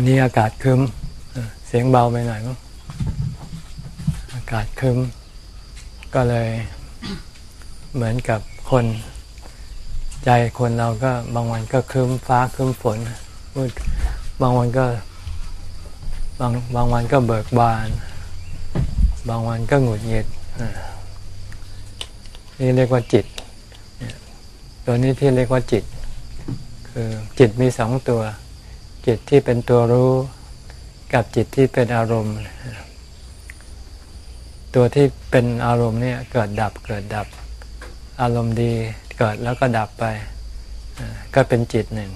วันนี้อากาศคืมเสียงเบาไปหน่อยมั้งอากาศคืมก็เลยเหมือนกับคนใจคนเราก็บางวันก็คืมฟ้าคืมฝนมืดบางวันก็บางบางวันก็เบิกบาน บางวันก็หงุดหงิดนี่เรียกว่าจิต ตัวนี้ที่เรียกว่าจิต คือจิตมีสองตัว จิตที่เป็นตัวรู้ กับจิตที่เป็นอารมณ์ ตัวที่เป็นอารมณ์เนี่ยเกิดดับเกิดดับ อารมณ์ดีเกิดแล้วก็ดับไป ก็เป็นจิตหนึ่ง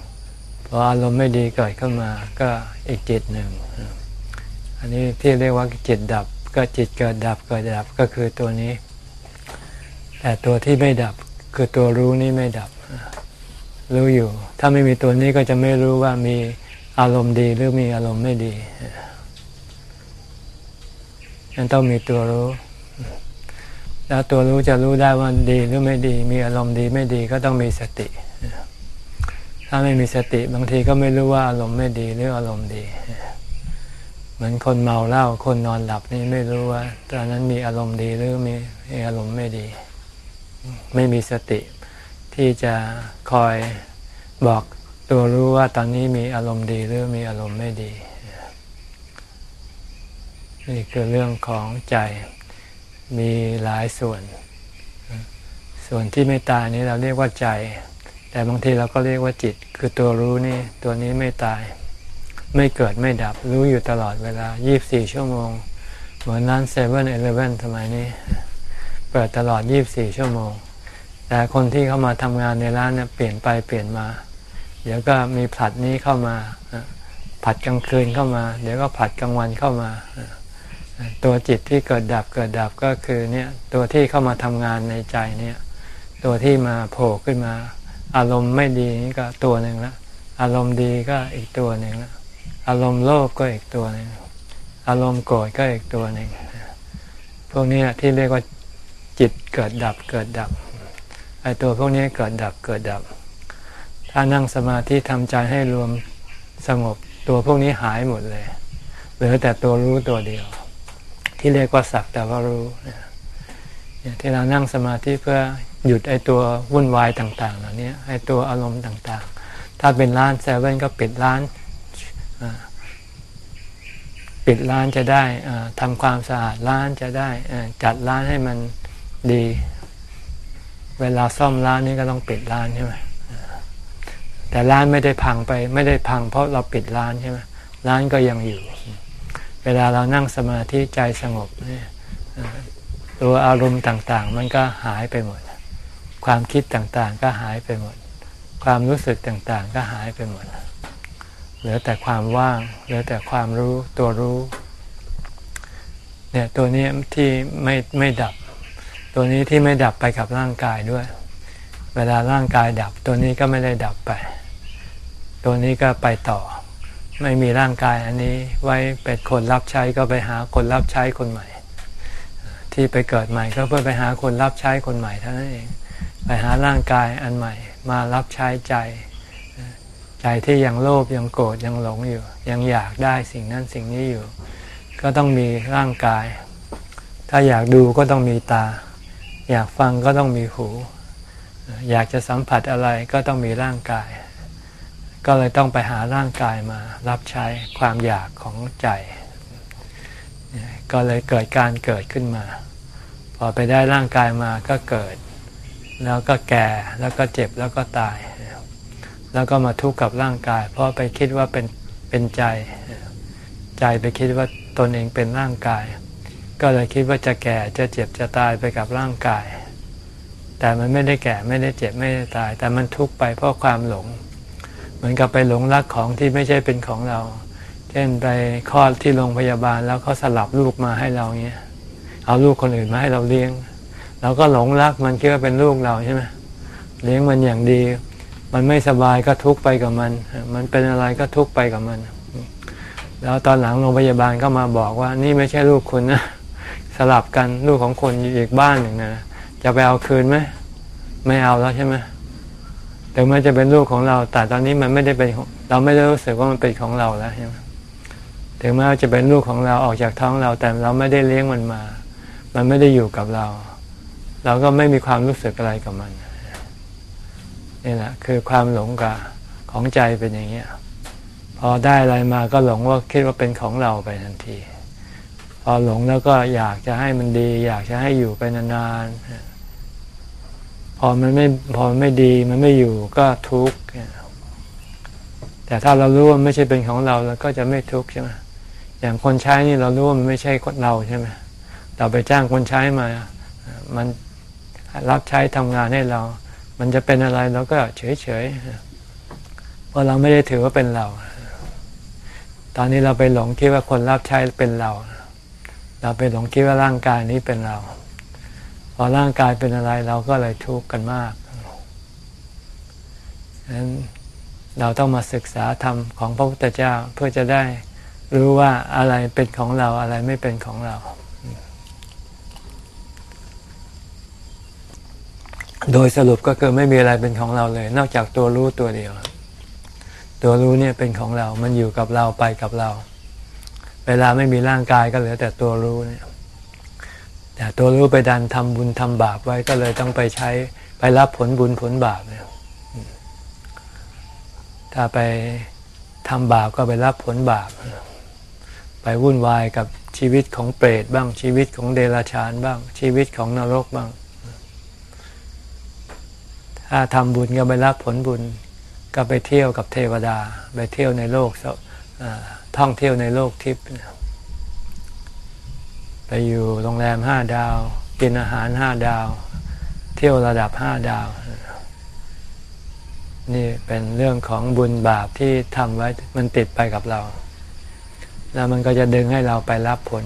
พออารมณ์ไม่ดีเกิดขึ้นมาก็อีกจิตหนึ่ง อันนี้ที่เรียกว่าจิตดับ ก็จิตเกิดดับเกิดดับก็คือตัวนี้ แต่ตัวที่ไม่ดับคือตัวรู้นี่ไม่ดับ รู้อยู่ ถ้าไม่มีตัวนี้ก็จะไม่รู้ว่ามี อารมณ์ดีหรือมีอารมณ์ไม่ดียังต้องมีตัวรู้ แล้วตัวรู้จะรู้ได้ว่าดีหรือไม่ดี มีอารมณ์ดีไม่ดีก็ต้องมีสติ ถ้าไม่มีสติบางทีก็ไม่รู้ว่าอารมณ์ไม่ดีหรืออารมณ์ดีเหมือนคนเมาเหล้าคนนอนหลับนี่ไม่รู้ว่าตอนนั้นมีอารมณ์ดีหรือมีอารมณ์ไม่ดี ไม่มีสติ ที่จะคอยบอก ตัวรู้ว่าตอนนี้มีอารมณ์ดีหรือมีอารมณ์ไม่ดี นี่คือเรื่องของใจมีหลายส่วน ส่วนที่ไม่ตายนี้เราเรียกว่าใจ แต่บางทีเราก็เรียกว่าจิต คือตัวรู้นี่ตัวนี้ไม่ตาย ไม่เกิดไม่ดับ รู้อยู่ตลอดเวลา 24 ชั่วโมง เหมือนร้านเซเว่นเอเลเว่นสมัยนี้ เปิดตลอด 24 ชั่วโมง แต่คนที่เข้ามาทำงานในร้านเนี่ยเปลี่ยนไปเปลี่ยนมา เดี๋ยวก็มีผลัดนี้เข้ามาผัดกลางคืนเข้ามา เดี๋ยวก็ผัดกลางวันเข้ามา ตัวจิตที่เกิดดับเกิดดับก็คือเนี่ยตัวที่เข้ามาทำงานในใจเนี่ยตัวที่มาโผล่ขึ้นมา อารมณ์ไม่ดีนี่ก็ตัวหนึ่งละอารมณ์ดีก็อีกตัวหนึ่งละอารมณ์โลภก็อีกตัวหนึ่งอารมณ์โกรธก็อีกตัวหนึ่งพวกนี้ที่เรียกว่าจิตเกิดดับเกิดดับไอ้ตัวพวกนี้เกิดดับเกิดดับ ถ้านั่งสมาธิทำใจให้รวมสงบตัวพวกนี้หายหมดเลยเหลือแต่ตัวรู้ตัวเดียว ที่เรียกว่าสักแต่ว่ารู้เนี่ยที่เรานั่งสมาธิเพื่อหยุดไอ้ตัววุ่นวายต่างๆเหล่านี้ไอ้ตัวอารมณ์ต่างๆ ถ้าเป็นร้านเซเว่นก็ปิดร้านปิดร้านจะได้ทำความสะอาดร้านจะได้จัดร้านให้มันดี เวลาซ่อมร้านนี่ก็ต้องปิดร้านใช่ไหม แต่ร้านไม่ได้พังไป ไม่ได้พังเพราะเราปิดร้านใช่ไหมร้านก็ยังอยู่ เวลาเรานั่งสมาธิใจสงบเนี่ยตัวอารมณ์ต่างๆ มันก็หายไปหมด ความคิดต่างๆ ก็หายไปหมด ความรู้สึกต่างๆ ก็หายไปหมด เหลือแต่ความว่าง เหลือแต่ความรู้ตัวรู้ เนี่ยตัวนี้ที่ไม่ไม่ดับ ตัวนี้ที่ไม่ดับไปกับร่างกายด้วย เวลาร่างกายดับตัวนี้ก็ไม่ได้ดับไป ตัวนี้ก็ไปต่อ ไม่มีร่างกายอันนี้ไว้เป็นคนรับใช้ก็ไปหาคนรับใช้คนใหม่ ที่ไปเกิดใหม่ก็เพื่อไปหาคนรับใช้คนใหม่เท่านั้นเอง ไปหาร่างกายอันใหม่ มารับใช้ใจใจที่ยังโลภยังโกรธยังหลงอยู่ ยังอยากได้สิ่งนั้นสิ่งนี้อยู่ ก็ต้องมีร่างกาย ถ้าอยากดูก็ต้องมีตา อยากฟังก็ต้องมีหู อยากจะสัมผัสอะไรก็ต้องมีร่างกาย ก็เลยต้องไปหาร่างกายมารับใช้ความอยากของใจ ก็เลยเกิดการเกิดขึ้นมา พอไปได้ร่างกายมาก็เกิด แล้วก็แก่แล้วก็เจ็บแล้วก็ตาย แล้วก็มาทุกข์กับร่างกาย เพราะไปคิดว่าเป็นเป็นใจ ใจไปคิดว่าตนเองเป็นร่างกาย ก็เลยคิดว่าจะแก่จะเจ็บจะตายไปกับร่างกาย แต่มันไม่ได้แก่ไม่ได้เจ็บไม่ได้ตาย แต่มันทุกข์ไปเพราะความหลง มือนกับไปหลงรักของที่ไม่ใช่เป็นของเรา เช่นไปคลอดที่โรงพยาบาลแล้วเขาสลับลูกมาให้เราเงี้ย เอาลูกคนอื่นมาให้เราเลี้ยง เราก็หลงรักมันคิดว่าเป็นลูกเราใช่ไหมเลี้ยงมันอย่างดี มันไม่สบายก็ทุกไปกับมัน มันเป็นอะไรก็ทุกไปกับมัน แล้วตอนหลังโรงพยาบาลก็มาบอกว่านี่ไม่ใช่ลูกคุณนะ สลับกันลูกของคนอยู่อีกบ้านหนึ่งนะ จะไปเอาคืนไหม ไม่เอาแล้วใช่ไหม ถึงแม้จะเป็นลูกของเรา แต่ตอนนี้มันไม่ได้เป็นเราไม่ได้รู้สึกว่ามันเป็นของเราแล้วใช่ไหมถึงแม้ว่าจะเป็นลูกของเราออกจากท้องเรา แต่เราไม่ได้เลี้ยงมันมา มันไม่ได้อยู่กับเรา เราก็ไม่มีความรู้สึกอะไรกับมันนี่แหละคือความหลงกับของใจเป็นอย่างนี้พอได้อะไรมาก็หลงว่าคิดว่าเป็นของเราไปทันที พอหลงแล้วก็อยากจะให้มันดี อยากจะให้อยู่ไปนานๆ อมันไม่พอมไม่ดีมันไม่อยู่ก็ทุกข์แต่ถ้าเรารู้ว่าไม่ใช่เป็นของเราเราก็จะไม่ทุกข์ใช่ไหมอย่างคนใช้นี่เรารู้ว่ามันไม่ใช่เราใช่ไหมเราไปจ้างคนใช้มา มันรับใช้ทำงานให้เรา มันจะเป็นอะไรเราก็เฉยๆเพราะเราไม่ได้ถือว่าเป็นเรา ตอนนี้เราไปหลงคิดว่าคนรับใช้เป็นเรา เราไปหลงคิดว่าร่างกายนี้เป็นเรา พอร่างกายเป็นอะไรเราก็เลยทุกข์กันมากฉะนั้นเราต้องมาศึกษาธรรมของพระพุทธเจ้าเพื่อจะได้รู้ว่าอะไรเป็นของเราอะไรไม่เป็นของเรา โดยสรุปก็คือไม่มีอะไรเป็นของเราเลย นอกจากตัวรู้ตัวเดียว ตัวรู้เนี่ยเป็นของเรา มันอยู่กับเราไปกับเรา เวลาไม่มีร่างกายก็เหลือแต่ตัวรู้เนี่ย แต่ตัวรู้ไปดันทำบุญทำบาปไว้ก็เลยต้องไปใช้ไปรับผลบุญผลบาปเนี่ยถ้าไปทำบาปก็ไปรับผลบาป ไปวุ่นวายกับชีวิตของเปรตบ้างชีวิตของเดรัจฉานบ้าง ชีวิตของนรกบ้าง ถ้าทำบุญก็ไปรับผลบุญ ก็ไปเที่ยวกับเทวดา ไปเที่ยวในโลกท่องเที่ยวในโลกทิพย์ ไปอยู่โรงแรมห้าดาว กินอาหารห้าดาว เที่ยวระดับห้าดาว นี่เป็นเรื่องของบุญบาปที่ทำไว้มันติดไปกับเรา แล้วมันก็จะดึงให้เราไปรับผล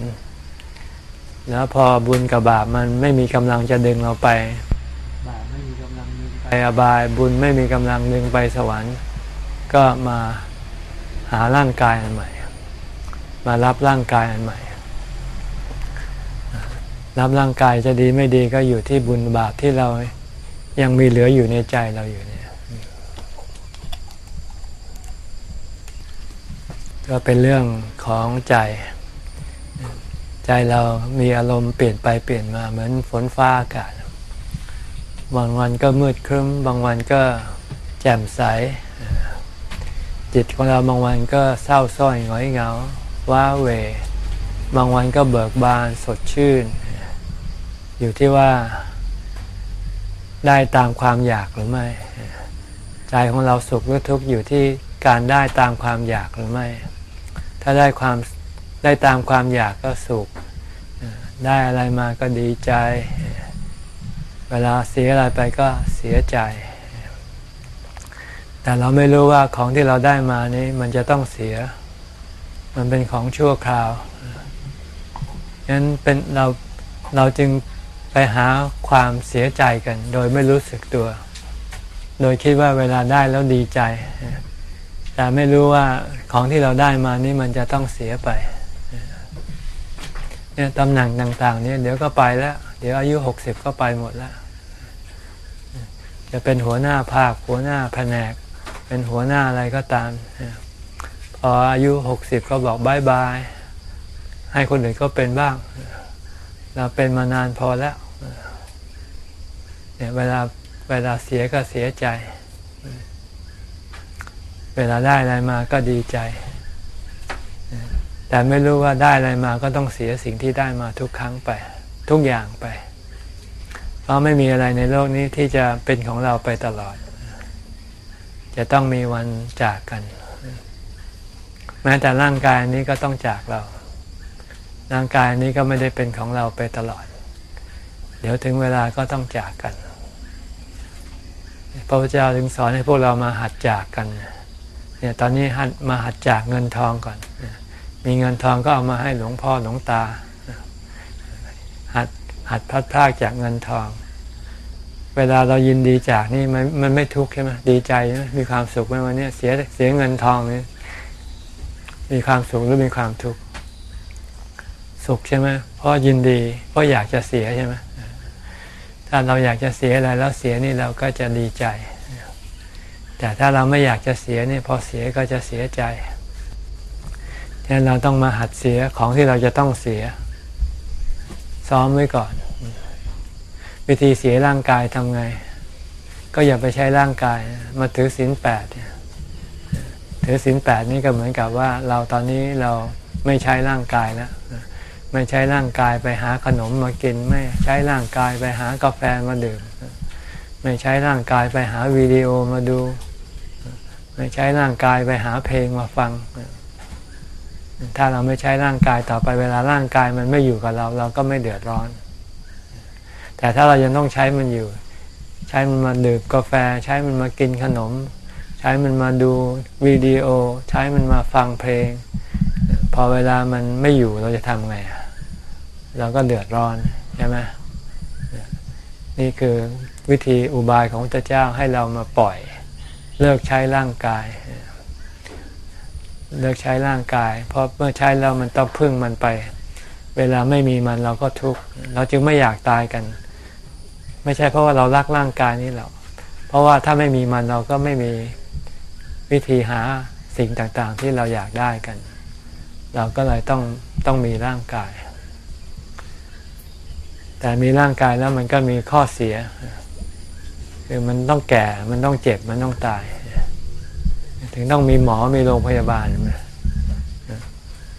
แล้วพอบุญกับบาปมันไม่มีกำลังจะดึงเราไปบาปไม่มีกำลังดึงไปอบายบุญไม่มีกำลังดึงไปสวรรค์ ก็มาหาร่างกายอันใหม่ มารับร่างกายอันใหม่ รับร่างกายจะดีไม่ดีก็อยู่ที่บุญบาปที่เรายังมีเหลืออยู่ในใจเราอยู่เนี่ยก็เป็นเรื่องของใจ ใจเรามีอารมณ์เปลี่ยนไปเปลี่ยนมาเหมือนฝนฟ้าอากาศบางวันก็มืดครึ้ม บางวันก็แจ่มใส จิตของเราบางวันก็เศร้าส้อยหงอยเหงา ว้าเว บางวันก็เบิกบานสดชื่น อยู่ที่ว่าได้ตามความอยากหรือไม่ ใจของเราสุขหรือทุกข์อยู่ที่การได้ตามความอยากหรือไม่ ถ้าได้ความได้ตามความอยากก็สุข ได้อะไรมาก็ดีใจ เวลาเสียอะไรไปก็เสียใจ แต่เราไม่รู้ว่าของที่เราได้มานี้มันจะต้องเสีย มันเป็นของชั่วคราวฉะนั้นเป็นเราเราจึง ไปหาความเสียใจกัน โดยไม่รู้สึกตัว โดยคิดว่าเวลาได้แล้วดีใจ แต่ไม่รู้ว่าของที่เราได้มานี่มันจะต้องเสียไปเนี่ยตำแหน่งต่างๆเนี่ยเดี๋ยวก็ไปแล้ว เดี๋ยวอายุหกสิบก็ไปหมดแล้ว จะเป็นหัวหน้าภาคหัวหน้าแผนก เป็นหัวหน้าอะไรก็ตาม พออายุหกสิบก็บอกบายบายให้คนอื่นก็เป็นบ้าง เราเป็นมานานพอแล้ว เนี่ยเวลาเวลาเสียก็เสียใจ เวลาได้อะไรมาก็ดีใจ แต่ไม่รู้ว่าได้อะไรมาก็ต้องเสียสิ่งที่ได้มาทุกครั้งไป ทุกอย่างไป เพราะไม่มีอะไรในโลกนี้ที่จะเป็นของเราไปตลอด จะต้องมีวันจากกัน แม้แต่ร่างกายนี้ก็ต้องจากเรา ร่างกายนี้ก็ไม่ได้เป็นของเราไปตลอด เดี๋ยวถึงเวลาก็ต้องจากกัน พระพุทธเจ้าถึงสอนให้พวกเรามาหัดจากกันเนี่ยตอนนี้หัดมาหัดจากเงินทองก่อน มีเงินทองก็เอามาให้หลวงพ่อหลวงตา หัดหัดพัดพลากจากเงินทอง เวลาเรายินดีจากนี่มันมันไม่ทุกข์ใช่ไหมดีใจมีความสุขไหมวันนี้เสียเสียเงินทองนี่มีความสุขหรือมีความทุกข์สุขใช่ไหมเพราะยินดี เพราะอยากจะเสียใช่ไหม ถ้าเราอยากจะเสียอะไรแล้วเสียนี่เราก็จะดีใจ แต่ถ้าเราไม่อยากจะเสียนี่พอเสียก็จะเสียใจฉะนั้นเราต้องมาหัดเสียของที่เราจะต้องเสีย ซ้อมไว้ก่อน วิธีเสียร่างกายทำไง ก็อย่าไปใช้ร่างกาย มาถือศีลแปดถือศีลแปดนี่ก็เหมือนกับว่า เราตอนนี้เราไม่ใช้ร่างกายแล้ว ไม่ใช้ร่างกายไปหาขนมมากิน ไม่ใช้ร่างกายไปหากาแฟมาดื่ม ไม่ใช้ร่างกายไปหาวิดีโอมาดู ไม่ใช้ร่างกายไปหาเพลงมาฟัง ถ้าเราไม่ใช้ร่างกายต่อไปเวลาร่างกายมันไม่อยู่กับเรา เราก็ไม่เดือดร้อน แต่ถ้าเรายังต้องใช้มันอยู่ ใช้มันมาดื่มกาแฟ ใช้มันมากินขนม ใช้มันมาดูวิดีโอ ใช้มันมาฟังเพลง พอเวลามันไม่อยู่เราจะทำไง เราก็เดือดร้อนใช่ไหมนี่คือวิธีอุบายของพระเจ้าให้เรามาปล่อย เลิกใช้ร่างกาย เลิกใช้ร่างกาย เพราะเมื่อใช้แล้วมันต้องพึ่งมันไป เวลาไม่มีมันเราก็ทุกข์เราจึงไม่อยากตายกัน ไม่ใช่เพราะว่าเรารักร่างกายนี้หรอกเพราะว่าถ้าไม่มีมันเราก็ไม่มีวิธีหาสิ่งต่างๆ ที่เราอยากได้กัน เราก็เลยต้องต้องมีร่างกาย แต่มีร่างกายแล้วมันก็มีข้อเสีย คือมันต้องแก่มันต้องเจ็บมันต้องตาย ถึงต้องมีหมอมีโรงพยาบาล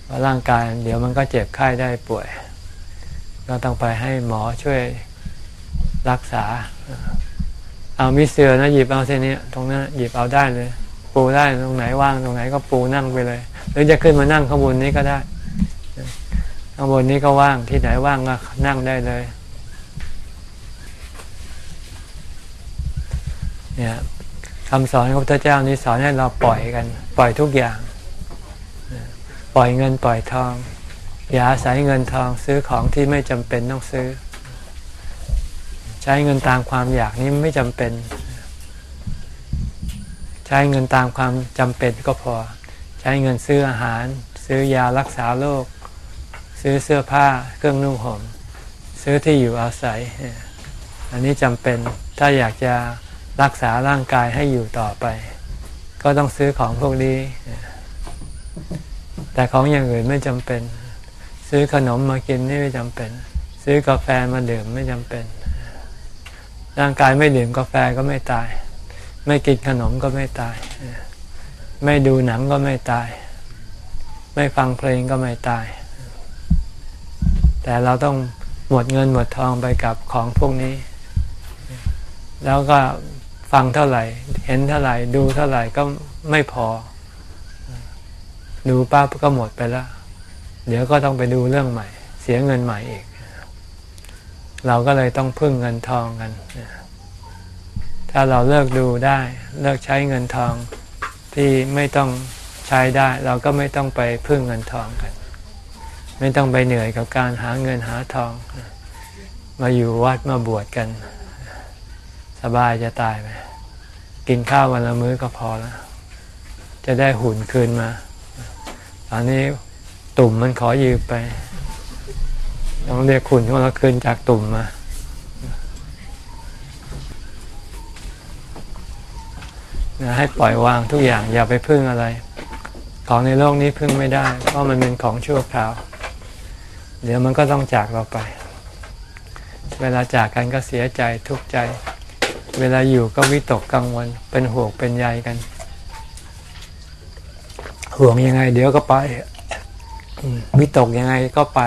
เพราะร่างกายเดี๋ยวมันก็เจ็บไข้ได้ป่วย ก็ต้องไปให้หมอช่วยรักษา เอามิเสือนะหยิบเอาเส้นนี้ตรงนั้นหยิบเอาได้เลย ปูได้ตรงไหนว่างตรงไหนก็ปูนั่งไปเลย หรือจะขึ้นมานั่งข้างบนนี้ก็ได้ ข้างบนนี้ก็ว่างที่ไหนว่างก็นั่งได้เลยเนี่ยคำสอนของพระเจ้านี้สอนให้เราปล่อยกัน ปล่อยทุกอย่าง ปล่อยเงินปล่อยทอง อย่าอาศัยเงินทองซื้อของที่ไม่จำเป็นต้องซื้อ ใช้เงินตามความอยากนี้ไม่จำเป็น ใช้เงินตามความจำเป็นก็พอ ใช้เงินซื้ออาหาร ซื้อยารักษาโรค ซื้อเสื้อผ้าเครื่องนุ่งห่มซื้อที่อยู่อาศัย อันนี้จำเป็นถ้าอยากจะรักษาร่างกายให้อยู่ต่อไป ก็ต้องซื้อของพวกนี้ แต่ของอย่างอื่นไม่จำเป็น ซื้อขนมมากินนี่ไม่จำเป็น ซื้อกาแฟมาดื่มไม่จำเป็น ร่างกายไม่ดื่มกาแฟก็ไม่ตาย ไม่กินขนมก็ไม่ตาย ไม่ดูหนังก็ไม่ตาย ไม่ฟังเพลงก็ไม่ตาย แต่เราต้องหมดเงินหมดทองไปกับของพวกนี้ แล้วก็ฟังเท่าไหร่ เห็นเท่าไหร่ ดูเท่าไหร่ก็ไม่พอ ดูป้าก็หมดไปแล้ว เดี๋ยวก็ต้องไปดูเรื่องใหม่ เสียเงินใหม่อีก เราก็เลยต้องพึ่งเงินทองกัน ถ้าเราเลิกดูได้ เลิกใช้เงินทองที่ไม่ต้องใช้ได้ เราก็ไม่ต้องไปพึ่งเงินทองกัน ไม่ต้องไปเหนื่อยกับการหาเงินหาทอง มาอยู่วัดมาบวชกัน สบายจะตายไปกินข้าววันละมื้อก็พอแล้ว จะได้หุ่นคืนมา ตอนนี้ตุ่มมันขอยืมไป ต้องเรียกคุณของเราคืนจากตุ่มมา ให้ปล่อยวางทุกอย่างอย่าไปพึ่งอะไร ของในโลกนี้พึ่งไม่ได้ เพราะมันเป็นของชั่วคราว ดี๋ยวมันก็ต้องจากเราไป เวลาจากกันก็เสียใจทุกข์ใจ เวลาอยู่ก็วิตกกังวล เป็นห่วงเป็นใยกัน ห่วงยังไง เดี๋ยวก็ไปวิตกยังไงก็ไป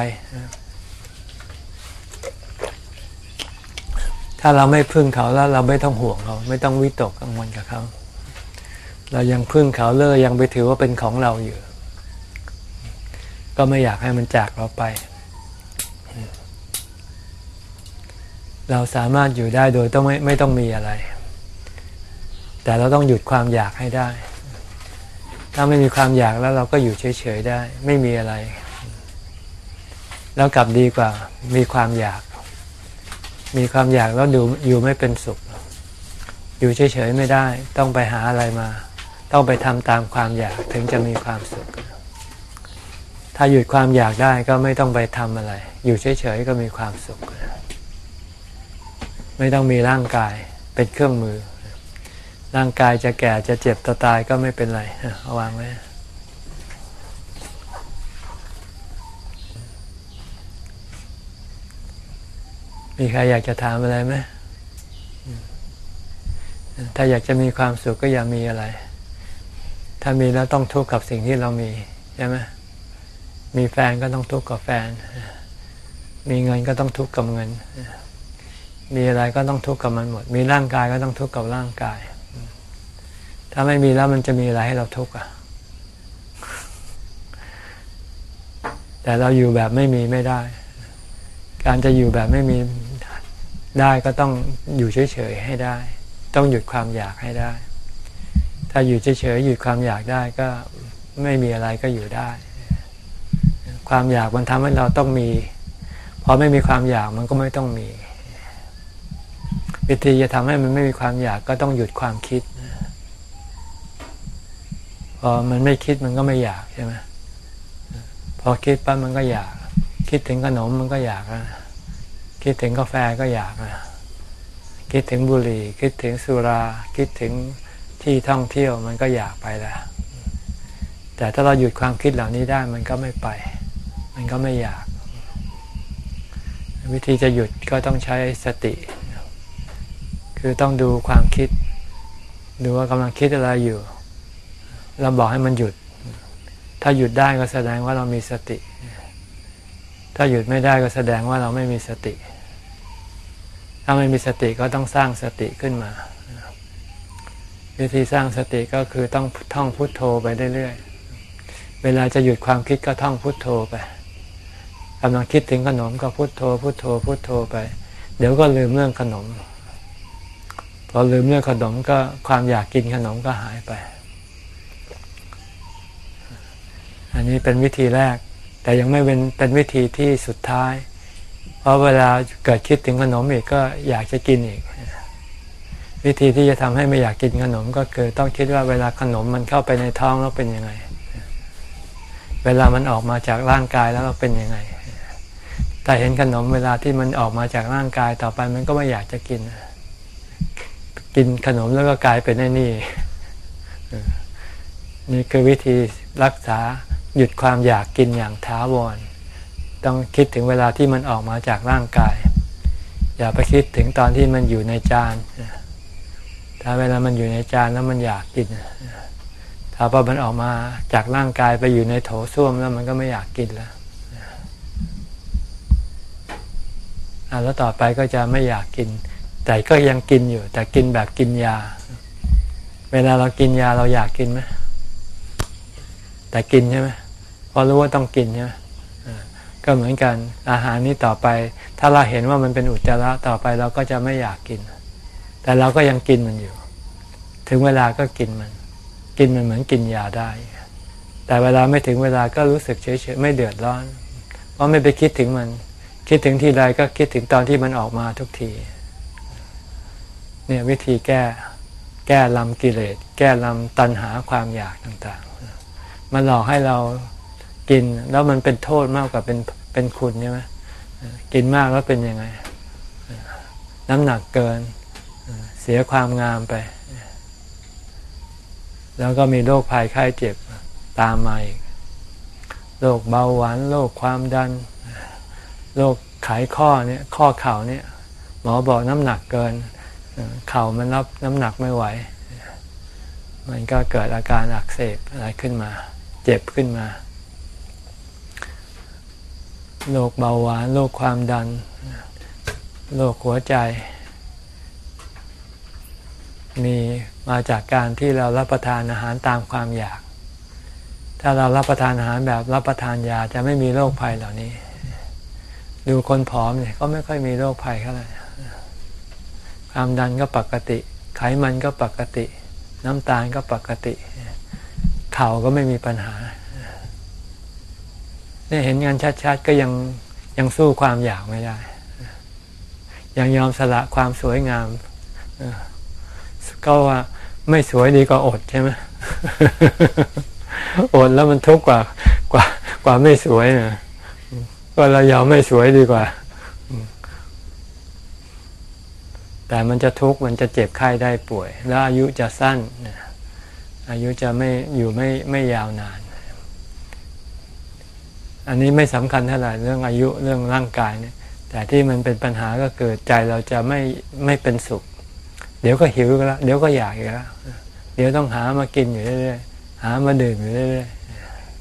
ถ้าเราไม่พึ่งเขาแล้วเราไม่ต้องห่วงเขาไม่ต้องวิตกกังวลกับเขาเรายังพึ่งเขาเลยยังไปถือว่าเป็นของเราอยู่ ก็ไม่อยากให้มันจากเราไป เราสามารถอยู่ได้โดยต้องไม่ไม่ต้องมีอะไร แต่เราต้องหยุดความอยากให้ได้ ถ้าไม่มีความอยากแล้วเราก็อยู่เฉยๆได้ ไม่มีอะไร แล้วกลับดีกว่า มีความอยาก มีความอยากแล้วดูอยู่ไม่เป็นสุข อยู่เฉยๆไม่ได้ ต้องไปหาอะไรมา ต้องไปทำตามความอยากถึงจะมีความสุข ถ้าหยุดความอยากได้ก็ไม่ต้องไปทำอะไร อยู่เฉยๆก็มีความสุข ไม่ต้องมีร่างกายเป็นเครื่องมือ ร่างกายจะแก่จะเจ็บจะตายก็ไม่เป็นไรเอาวางไว้มีใครอยากจะถามอะไรไหมถ้าอยากจะมีความสุขก็อย่ามีอะไร ถ้ามีแล้วต้องทุกข์กับสิ่งที่เรามีใช่ไหมมีแฟนก็ต้องทุกข์กับแฟน มีเงินก็ต้องทุกข์กับเงิน มีอะไรก็ต้องทุกข์กับมันหมด มีร่างกายก็ต้องทุกข์กับร่างกาย ถ้าไม่มีแล้วมันจะมีอะไรให้เราทุกข์อะ แต่เราอยู่แบบไม่มีไม่ได้ การจะอยู่แบบไม่มีได้ก็ต้องอยู่เฉยๆให้ได้ ต้องหยุดความอยากให้ได้ ถ้าอยู่เฉยๆหยุดความอยากได้ก็ไม่มีอะไรก็อยู่ได้ ความอยากมันทำให้เราต้องมี พอไม่มีความอยากมันก็ไม่ต้องมี วิธีจะทำให้มันไม่มีความอยากก็ต้องหยุดความคิดพอมันไม่คิดมันก็ไม่อยากใช่ไหมพอคิดปั๊บมันก็อยาก คิดถึงขนมมันก็อยากนะคิดถึงกาแฟก็อยากนะคิดถึงบุหรี่ คิดถึงสุรา คิดถึงที่ท่องเที่ยวมันก็อยากไปแล้วแต่ถ้าเราหยุดความคิดเหล่านี้ได้มันก็ไม่ไป มันก็ไม่อยาก วิธีจะหยุดก็ต้องใช้สติ คือต้องดูความคิด ดูว่ากำลังคิดอะไรอยู่ เราบอกให้มันหยุด ถ้าหยุดได้ก็แสดงว่าเรามีสติ ถ้าหยุดไม่ได้ก็แสดงว่าเราไม่มีสติ ถ้าไม่มีสติก็ต้องสร้างสติขึ้นมา วิธีสร้างสติก็คือต้องท่องพุทโธไปเรื่อยๆ เวลาจะหยุดความคิดก็ท่องพุทโธไปกำลังคิดถึงขนมก็พุทโธพุทโธพุทโธไป เดี๋ยวก็ลืมเรื่องขนม พอลืมเรื่องขนมก็ความอยากกินขนมก็หายไป อันนี้เป็นวิธีแรก แต่ยังไม่เป็นเป็นวิธีที่สุดท้าย เพราะเวลาเกิดคิดถึงขนมอีกก็อยากจะกินอีก วิธีที่จะทำให้ไม่อยากกินขนมก็คือ ต้องคิดว่าเวลาขนมมันเข้าไปในท้องแล้วเป็นยังไง เวลามันออกมาจากร่างกายแล้วเราเป็นยังไงแต่เห็นขนมเวลาที่มันออกมาจากร่างกายต่อไปมันก็ไม่อยากจะกิน กินขนมแล้วก็กลายเป็นไอหนี่นี่คือวิธีรักษาหยุดความอยากกินอย่างท้าวร ต้องคิดถึงเวลาที่มันออกมาจากร่างกาย อย่าไปคิดถึงตอนที่มันอยู่ในจานถ้าเวลามันอยู่ในจานแล้วมันอยากกินถ้าพอมันออกมาจากร่างกายไปอยู่ในโถส้วมแล้วมันก็ไม่อยากกินแล้วแล้วต่อไปก็จะไม่อยากกิน แต่ก็ยังกินอยู่ แต่กินแบบกินยา เวลาเรากินยาเราอยากกินไหมแต่กินใช่ไหมพอรู้ว่าต้องกินใช่ไหมก็เหมือนกันอาหารนี้ต่อไป ถ้าเราเห็นว่ามันเป็นอุจจาระต่อไปเราก็จะไม่อยากกิน แต่เราก็ยังกินมันอยู่ ถึงเวลาก็กินมัน กินมันเหมือนกินยาได้ แต่เวลาไม่ถึงเวลาก็รู้สึกเฉยๆไม่เดือดร้อน เพราะไม่ไปคิดถึงมัน คิดถึงทีใดก็คิดถึงตอนที่มันออกมาทุกที เนี่ยวิธีแก้แก้ลำกิเลส แก้ลำตัณหาความอยากต่างๆ มันหลอกให้เรากินแล้วมันเป็นโทษมากกว่าเป็นเป็นคุณใช่ไหมกินมากแล้วเป็นยังไง น้ำหนักเกินเสียความงามไป แล้วก็มีโรคภัยไข้เจ็บตามมาอีกโรคเบาหวานโรคความดันโรคไขข้อเนี่ยข้อเข่าเนี่ยหมอบอกน้ำหนักเกิน เข่ามันรับน้ำหนักไม่ไหว มันก็เกิดอาการอักเสบอะไรขึ้นมา เจ็บขึ้นมาโรคเบาหวานโรคความดันโรคหัวใจ มีมาจากการที่เรารับประทานอาหารตามความอยาก ถ้าเรารับประทานอาหารแบบรับประทานยาจะไม่มีโรคภัยเหล่านี้ ดูคนผอมเนี่ยก็ไม่ค่อยมีโรคภัยเท่าไหร่ ความดันก็ปกติ ไขมันก็ปกติ น้ำตาลก็ปกติ เข่าก็ไม่มีปัญหาเนี่ยเห็นงานชัดๆก็ยังยังสู้ความอยากไม่ได้ ยังยอมสละความสวยงามก็ว่าไม่สวยดีกว่าอดใช่ไหมอดแล้วมันทุกข์กว่ากว่ากว่าไม่สวยนะก็เรายอมไม่สวยดีกว่า แต่มันจะทุกข์มันจะเจ็บไข้ได้ป่วย แล้วอายุจะสั้น อายุจะไม่อยู่ไม่ไม่ยาวนาน อันนี้ไม่สำคัญเท่าไหร่เรื่องอายุเรื่องร่างกายเนี่ยแต่ที่มันเป็นปัญหาก็เกิดใจเราจะไม่ไม่เป็นสุข เดี๋ยวก็หิวแล้วเดี๋ยวก็อยากอีกแล้วเดี๋ยวต้องหามากินอยู่เรื่อยๆหามาดื่มอยู่เรื่อย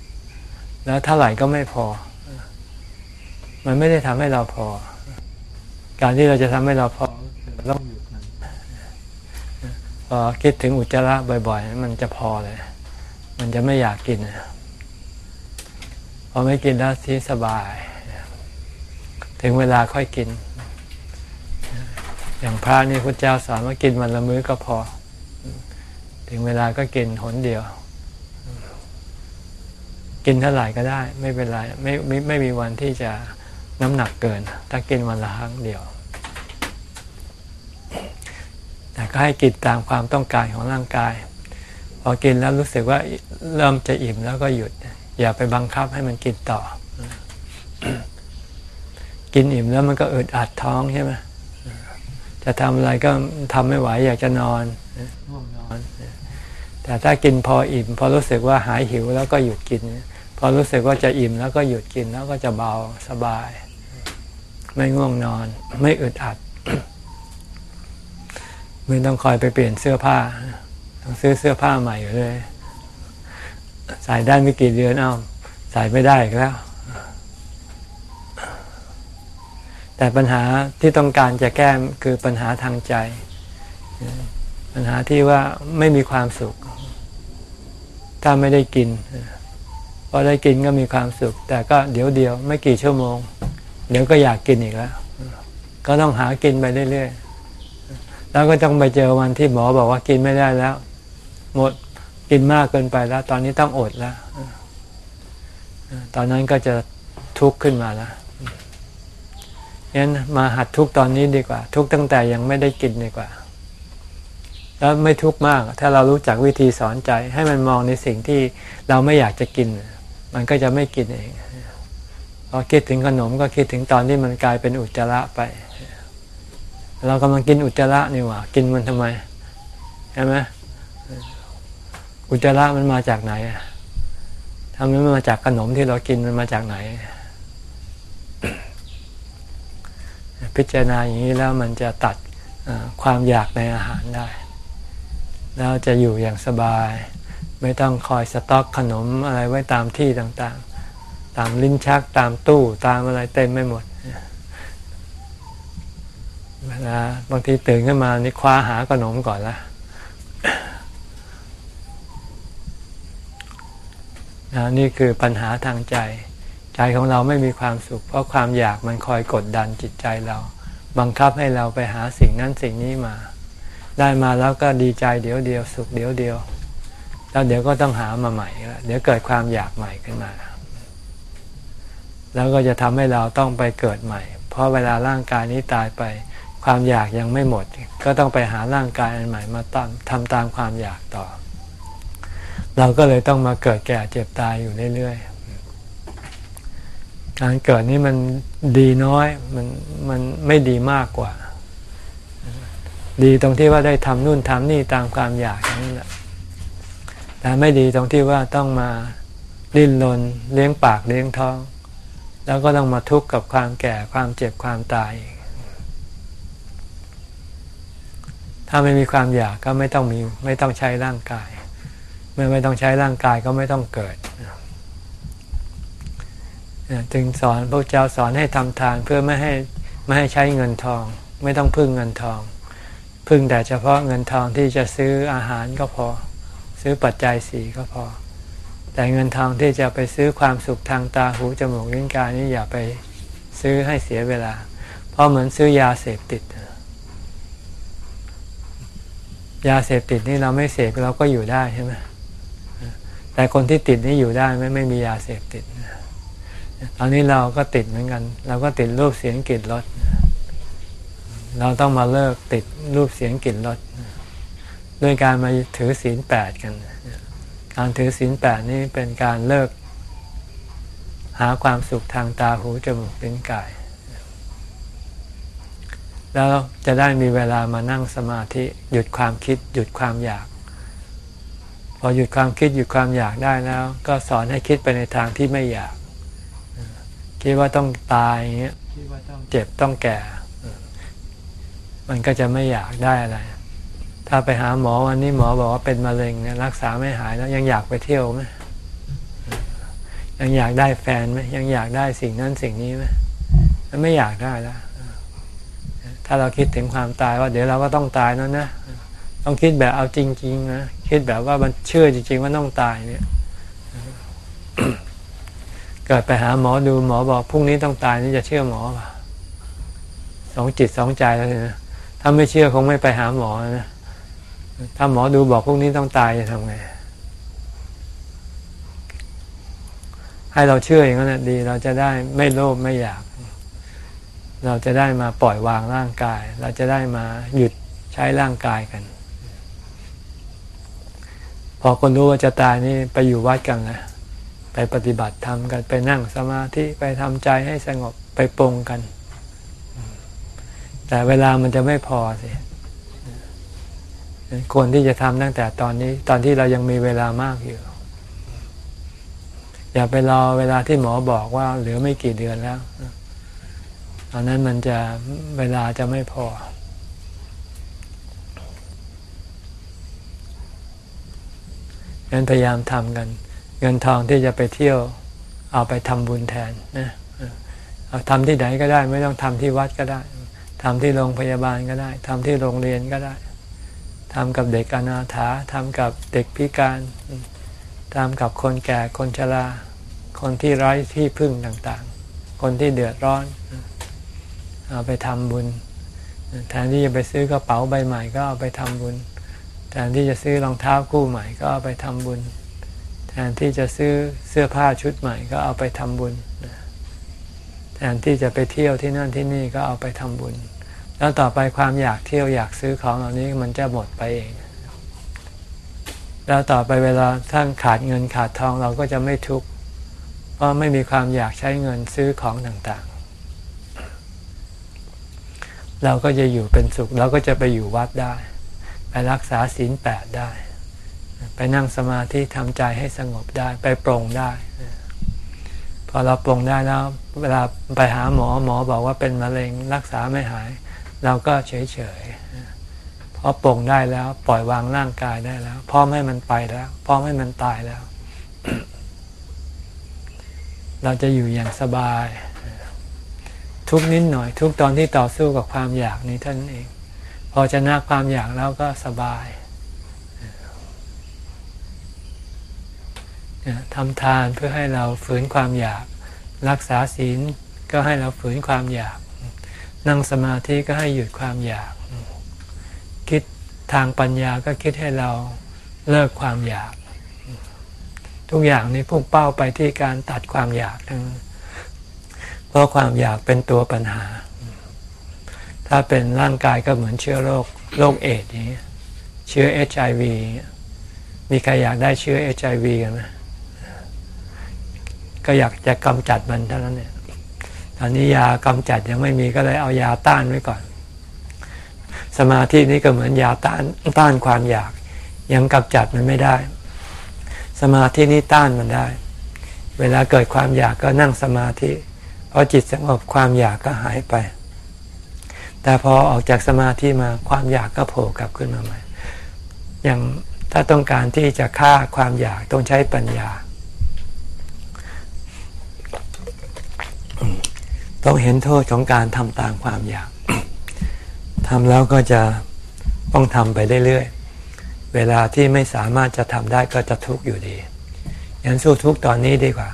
ๆแล้วเท่าไหร่ก็ไม่พอ มันไม่ได้ทำให้เราพอ การที่เราจะทำให้เราพอ ต้องหยุดมันพอคิดถึงอุจจาระบ่อยๆ มันจะพอเลย มันจะไม่อยากกินพอไม่กินแล้วที่สบาย ถึงเวลาค่อยกิน อย่างพระนี่พระเจ้าสอนว่ากินวันละมื้อก็พอ ถึงเวลาก็กินหนเดียว กินเท่าไหร่ก็ได้ ไม่เป็นไรไม่ไม่ไม่มีวันที่จะน้ำหนักเกิน ถ้ากินวันละครั้งเดียว แต่ก็ให้กินตามความต้องการของร่างกาย พอกินแล้วรู้สึกว่าเริ่มจะอิ่มแล้วก็หยุด อย่าไปบังคับให้มันกินต่อ กินอิ่มแล้วมันก็อึดอัดท้องใช่ไหมจะทำอะไรก็ทำไม่ไหวอยากจะนอนง่วงนอน แต่ถ้ากินพออิ่ม พอรู้สึกว่าหายหิวแล้วก็หยุดกิน พอรู้สึกว่าจะอิ่มแล้วก็หยุดกินแล้วก็จะเบาสบาย ไม่ง่วงนอน ไม่อึดอัด ไม่ต้องคอยไปเปลี่ยนเสื้อผ้า ต้องซื้อเสื้อผ้าใหม่อยู่เลย ใส่ได้ไม่กี่เดือนเอาใส่ไม่ได้อีกแล้ว แต่ปัญหาที่ต้องการจะแก้คือปัญหาทางใจ ปัญหาที่ว่าไม่มีความสุข ถ้าไม่ได้กินพอได้กินก็มีความสุข แต่ก็เดี๋ยวเดียวไม่กี่ชั่วโมง เดี๋ยวก็อยากกินอีกแล้ว ก็ต้องหากินไปเรื่อยๆ แล้วก็ต้องไปเจอวันที่หมอบอกว่ากินไม่ได้แล้ว หมดกินมากเกินไปแล้ว ตอนนี้ต้องอดแล้ว ตอนนั้นก็จะทุกข์ขึ้นมาแล้วงั้นมาหัดทุกตอนนี้ดีกว่า ทุกตั้งแต่ยังไม่ได้กินดีกว่า แล้วไม่ทุกข์มาก ถ้าเรารู้จักวิธีสอนใจ ให้มันมองในสิ่งที่เราไม่อยากจะกิน มันก็จะไม่กินเองพอคิดถึงขนมก็คิดถึงตอนที่มันกลายเป็นอุจจาระไป เรากำลังกินอุจจาระนี่หว่ากินมันทำไมใช่ไหมอุจจาระมันมาจากไหนทำไมมันมาจากขนมที่เรากินมันมาจากไหน พิจารณาอย่างนี้แล้วมันจะตัดความอยากในอาหารได้ แล้วจะอยู่อย่างสบาย ไม่ต้องคอยสต็อกขนมอะไรไว้ตามที่ต่างๆ ตามลิ้นชักตามตู้ตามอะไรเต็มไม่หมด เวลาบางทีตื่นขึ้นมานี่คว้าหาขนมก่อนละนะนี่คือปัญหาทางใจ ใจของเราไม่มีความสุข เพราะความอยากมันคอยกดดันจิตใจเรา บังคับให้เราไปหาสิ่งนั้นสิ่งนี้มา ได้มาแล้วก็ดีใจเดี๋ยวเดียวสุขเดี๋ยวเดียว แล้วเดี๋ยวก็ต้องหามาใหม่เดี๋ยวเกิดความอยากใหม่ขึ้นมา แล้วก็จะทำให้เราต้องไปเกิดใหม่ เพราะเวลาร่างกายนี้ตายไป ความอยากยังไม่หมด ก็ต้องไปหาร่างกายอันใหม่มาตั้งทำตามความอยากต่อ เราก็เลยต้องมาเกิดแก่เจ็บตายอยู่เรื่อยๆการเกิดนี่มันดีน้อยมันมันไม่ดีมากกว่า ดีตรงที่ว่าได้ทำนู่นทำนี่ตามความอยากนั่นแหละแต่ไม่ดีตรงที่ว่าต้องมาดิ้นรนเลี้ยงปากเลี้ยงท้อง แล้วก็ต้องมาทุกข์กับความแก่ความเจ็บความตาย ถ้าไม่มีความอยากก็ไม่ต้องมีไม่ต้องใช้ร่างกาย เมื่อไม่ต้องใช้ร่างกายก็ไม่ต้องเกิดจึงสอนพระเจ้าสอนให้ทำทานเพื่อไม่ให้ไม่ให้ใช้เงินทอง ไม่ต้องพึ่งเงินทอง พึ่งแต่เฉพาะเงินทองที่จะซื้ออาหารก็พอ ซื้อปัจจัยสีก็พอ แต่เงินทองที่จะไปซื้อความสุขทางตาหูจมูกลิ้นกายนี่อย่าไปซื้อให้เสียเวลา เพราะเหมือนซื้อยาเสพติด ยาเสพติดนี่เราไม่เสพเราก็อยู่ได้ใช่ไหมแต่คนที่ติดนี่อยู่ได้ไม่ไม่มียาเสพติดตอนนี้เราก็ติดเหมือนกัน เราก็ติดรูปเสียงกลิ่นรสเราต้องมาเลิกติดรูปเสียงกลิ่นรสด้วยการมาถือศีลแปดกัน การถือศีลแปดนี่เป็นการเลิก หาความสุขทางตาหูจมูกลิ้นกาย แล้วจะได้มีเวลามานั่งสมาธิ หยุดความคิด หยุดความอยาก พอหยุดความคิดหยุดความอยากได้แล้ว ก็สอนให้คิดไปในทางที่ไม่อยาก คิดว่าต้องตายอย่างเงี้ยที่ว่าต้องเจ็บต้องแก่ มันก็จะไม่อยากได้อะไร ถ้าไปหาหมอวันนี้หมอบอกว่าเป็นมะเร็งเนี่ยรักษาไม่หายแล้วยังอยากไปเที่ยวไหมยังอยากได้แฟนไหมยังอยากได้สิ่งนั้นสิ่งนี้ไหมไม่อยากได้แล้ว ถ้าเราคิดถึงความตายว่าเดี๋ยวเราก็ต้องตายนั่นนะ ต้องคิดแบบเอาจริงๆนะคิดแบบว่ามันเชื่อจริง ๆ ว่าต้องตายเนี่ยเกิดไปหาหมอดูหมอบอกพรุ่งนี้ต้องตายนี่จะเชื่อหมอป่ะสองจิตสองใจแล้วนะถ้าไม่เชื่อคงไม่ไปหาหมอนะถ้าหมอดูบอกพรุ่งนี้ต้องตายจะทำไงให้เราเชื่ออย่างนั้นดี เราจะได้ไม่โลภไม่อยาก เราจะได้มาปล่อยวางร่างกาย เราจะได้มาหยุดใช้ร่างกายกัน พอคนรู้ว่าจะตายนี่ไปอยู่วัดกันนะไปปฏิบัติธรรมกันไปนั่งสมาธิไปทำใจให้สงบไปปรงกัน แต่เวลามันจะไม่พอสิควรที่จะทำตั้งแต่ตอนนี้ ตอนที่เรายังมีเวลามากอยู่ อย่าไปรอเวลาที่หมอบอกว่าเหลือไม่กี่เดือนแล้ว ตอนนั้นมันจะเวลาจะไม่พอ งั้นพยายามทำกัน เงินทองที่จะไปเที่ยวเอาไปทำบุญแทนนะเอาทำที่ไหนก็ได้ ไม่ต้องทำที่วัดก็ได้ทำที่โรงพยาบาลก็ได้ทำที่โรงเรียนก็ได้ทำกับเด็กอนาถาทำกับเด็กพิการทำกับคนแก่คนชรา คนที่ไร้ที่พึ่งต่างๆ คนที่เดือดร้อน เอาไปทำบุญ แทนที่จะไปซื้อกระเป๋าใบใหม่ก็เอาไปทำบุญ แทนที่จะซื้อรองเท้าคู่ใหม่ก็เอาไปทำบุญ แทนที่จะซื้อเสื้อผ้าชุดใหม่ก็เอาไปทำบุญ แทนที่จะไปเที่ยวที่นั่นที่นี่ก็เอาไปทำบุญ แล้วต่อไปความอยากเที่ยวอยากซื้อของเหล่านี้มันจะหมดไปเอง แล้วต่อไปเวลาท่านขาดเงินขาดทองเราก็จะไม่ทุกข์ เพราะไม่มีความอยากใช้เงินซื้อของต่าง เราก็จะอยู่เป็นสุข เราก็จะไปอยู่วัดได้ ไปรักษาศีลแปดได้ ไปนั่งสมาธิทำใจให้สงบได้ ไปปรงได้ พอเราปรงได้แล้ว เวลาไปหาหมอหมอบอกว่าเป็นมะเร็งรักษาไม่หาย เราก็เฉยๆพอปลงได้แล้ว ปล่อยวางร่างกายได้แล้ว พร้อมให้มันไปแล้ว พร้อมให้มันตายแล้ว เราจะอยู่อย่างสบาย ทุกนิดหน่อย ทุกตอนที่ต่อสู้กับความอยากนี้ท่านเอง พอชนะความอยากแล้วก็สบายทำทานเพื่อให้เราฝืนความอยาก รักษาศีลก็ให้เราฝืนความอยาก นั่งสมาธิก็ให้หยุดความอยาก คิดทางปัญญาก็คิดให้เราเลิกความอยาก ทุกอย่างนี้พุ่งเป้าไปที่การตัดความอยากทั้ง เพราะความอยากเป็นตัวปัญหา ถ้าเป็นร่างกายก็เหมือนเชื้อโรคโรคเอดอย่างนี้เชื้อเอชไอวีมีใครอยากได้เชื้อเอชไอวีกันไหมก็อยากจะกำจัดมันเท่านั้นเนี่ยตอนนี้ยากำจัดยังไม่มีก็เลยเอายาต้านไว้ก่อน สมาธินี้ก็เหมือนยาต้านต้านความอยาก ยังกำจัดมันไม่ได้ สมาธินี้ต้านมันได้ เวลาเกิดความอยากก็นั่งสมาธิ พอจิตสงบความอยากก็หายไป แต่พอออกจากสมาธิมาความอยากก็โผล่กลับขึ้นมาใหม่ อย่างถ้าต้องการที่จะฆ่าความอยากต้องใช้ปัญญา ต้องเห็นโทษของการทำตามความอยากทำแล้วก็จะต้องทำไปเรื่อยๆ เวลาที่ไม่สามารถจะทำได้ก็จะทุกข์อยู่ดียันสู้ทุกข์ตอนนี้ดีกว่า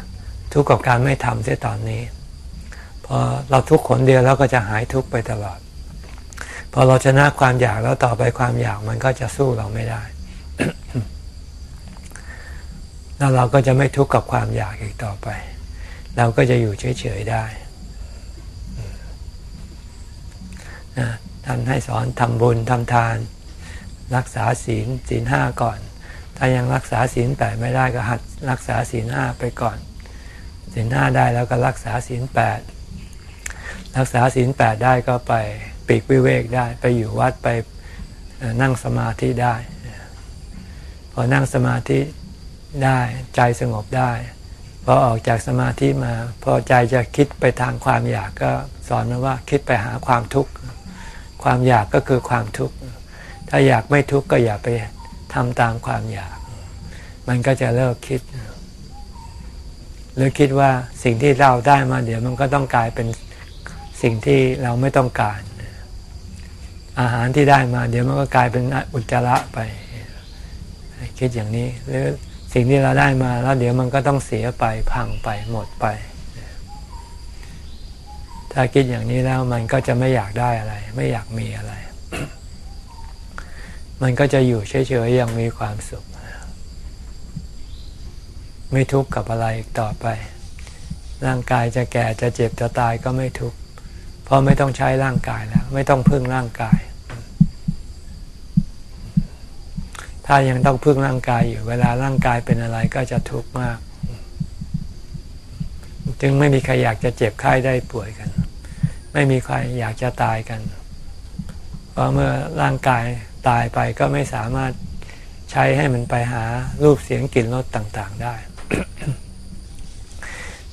ทุกข์กับการไม่ทำเสียตอนนี้ พอเราทุกข์คนเดียวแล้วก็จะหายทุกข์ไปตลอด พอเราชนะความอยากแล้วต่อไปความอยากมันก็จะสู้เราไม่ได้ แล้วเราก็จะไม่ทุกข์กับความอยากอีกต่อไป เราก็จะอยู่เฉยๆได้ท่านให้สอนทำบุญทำทาน รักษาศีลศีลห้าก่อน ถ้ายังรักษาศีลแปดไม่ได้ก็หัดรักษาศีลห้าไปก่อนศีลห้าได้แล้วก็รักษาศีลแปด รักษาศีลแปดได้ก็ไปปีกวิเวกได้ ไปอยู่วัดไปนั่งสมาธิได้ พอนั่งสมาธิได้ใจสงบได้พอออกจากสมาธิมา พอใจจะคิดไปทางความอยากก็สอนมาว่าคิดไปหาความทุกข์ ความอยากก็คือความทุกข์ ถ้าอยากไม่ทุกข์ก็อย่าไปทำตามความอยาก มันก็จะเลิกคิด หรือคิดว่าสิ่งที่เราได้มาเดี๋ยวมันก็ต้องกลายเป็น สิ่งที่เราไม่ต้องการ อาหารที่ได้มา เดี๋ยวมันก็กลายเป็นอุจจาระไป คิดอย่างนี้ หรือสิ่งที่เราได้มาแล้วเดี๋ยวมันก็ต้องเสียไปพังไปหมดไป ถ้าคิดอย่างนี้แล้วมันก็จะไม่อยากได้อะไร ไม่อยากมีอะไร มันก็จะอยู่เฉยๆยังมีความสุข ไม่ทุกข์กับอะไรอีกต่อไปร่างกายจะแก่จะเจ็บจะตายก็ไม่ทุกข์ เพราะไม่ต้องใช้ร่างกายแล้ว ไม่ต้องพึ่งร่างกาย ถ้ายังต้องพึ่งร่างกายอยู่ เวลาร่างกายเป็นอะไรก็จะทุกข์มาก จึงไม่มีใครอยากจะเจ็บไข้ได้ป่วยกัน ไม่มีใครอยากจะตายกัน เพราะเมื่อร่างกายตายไปก็ไม่สามารถใช้ให้มันไปหารูปเสียงกลิ่นรสต่าง ๆ ได้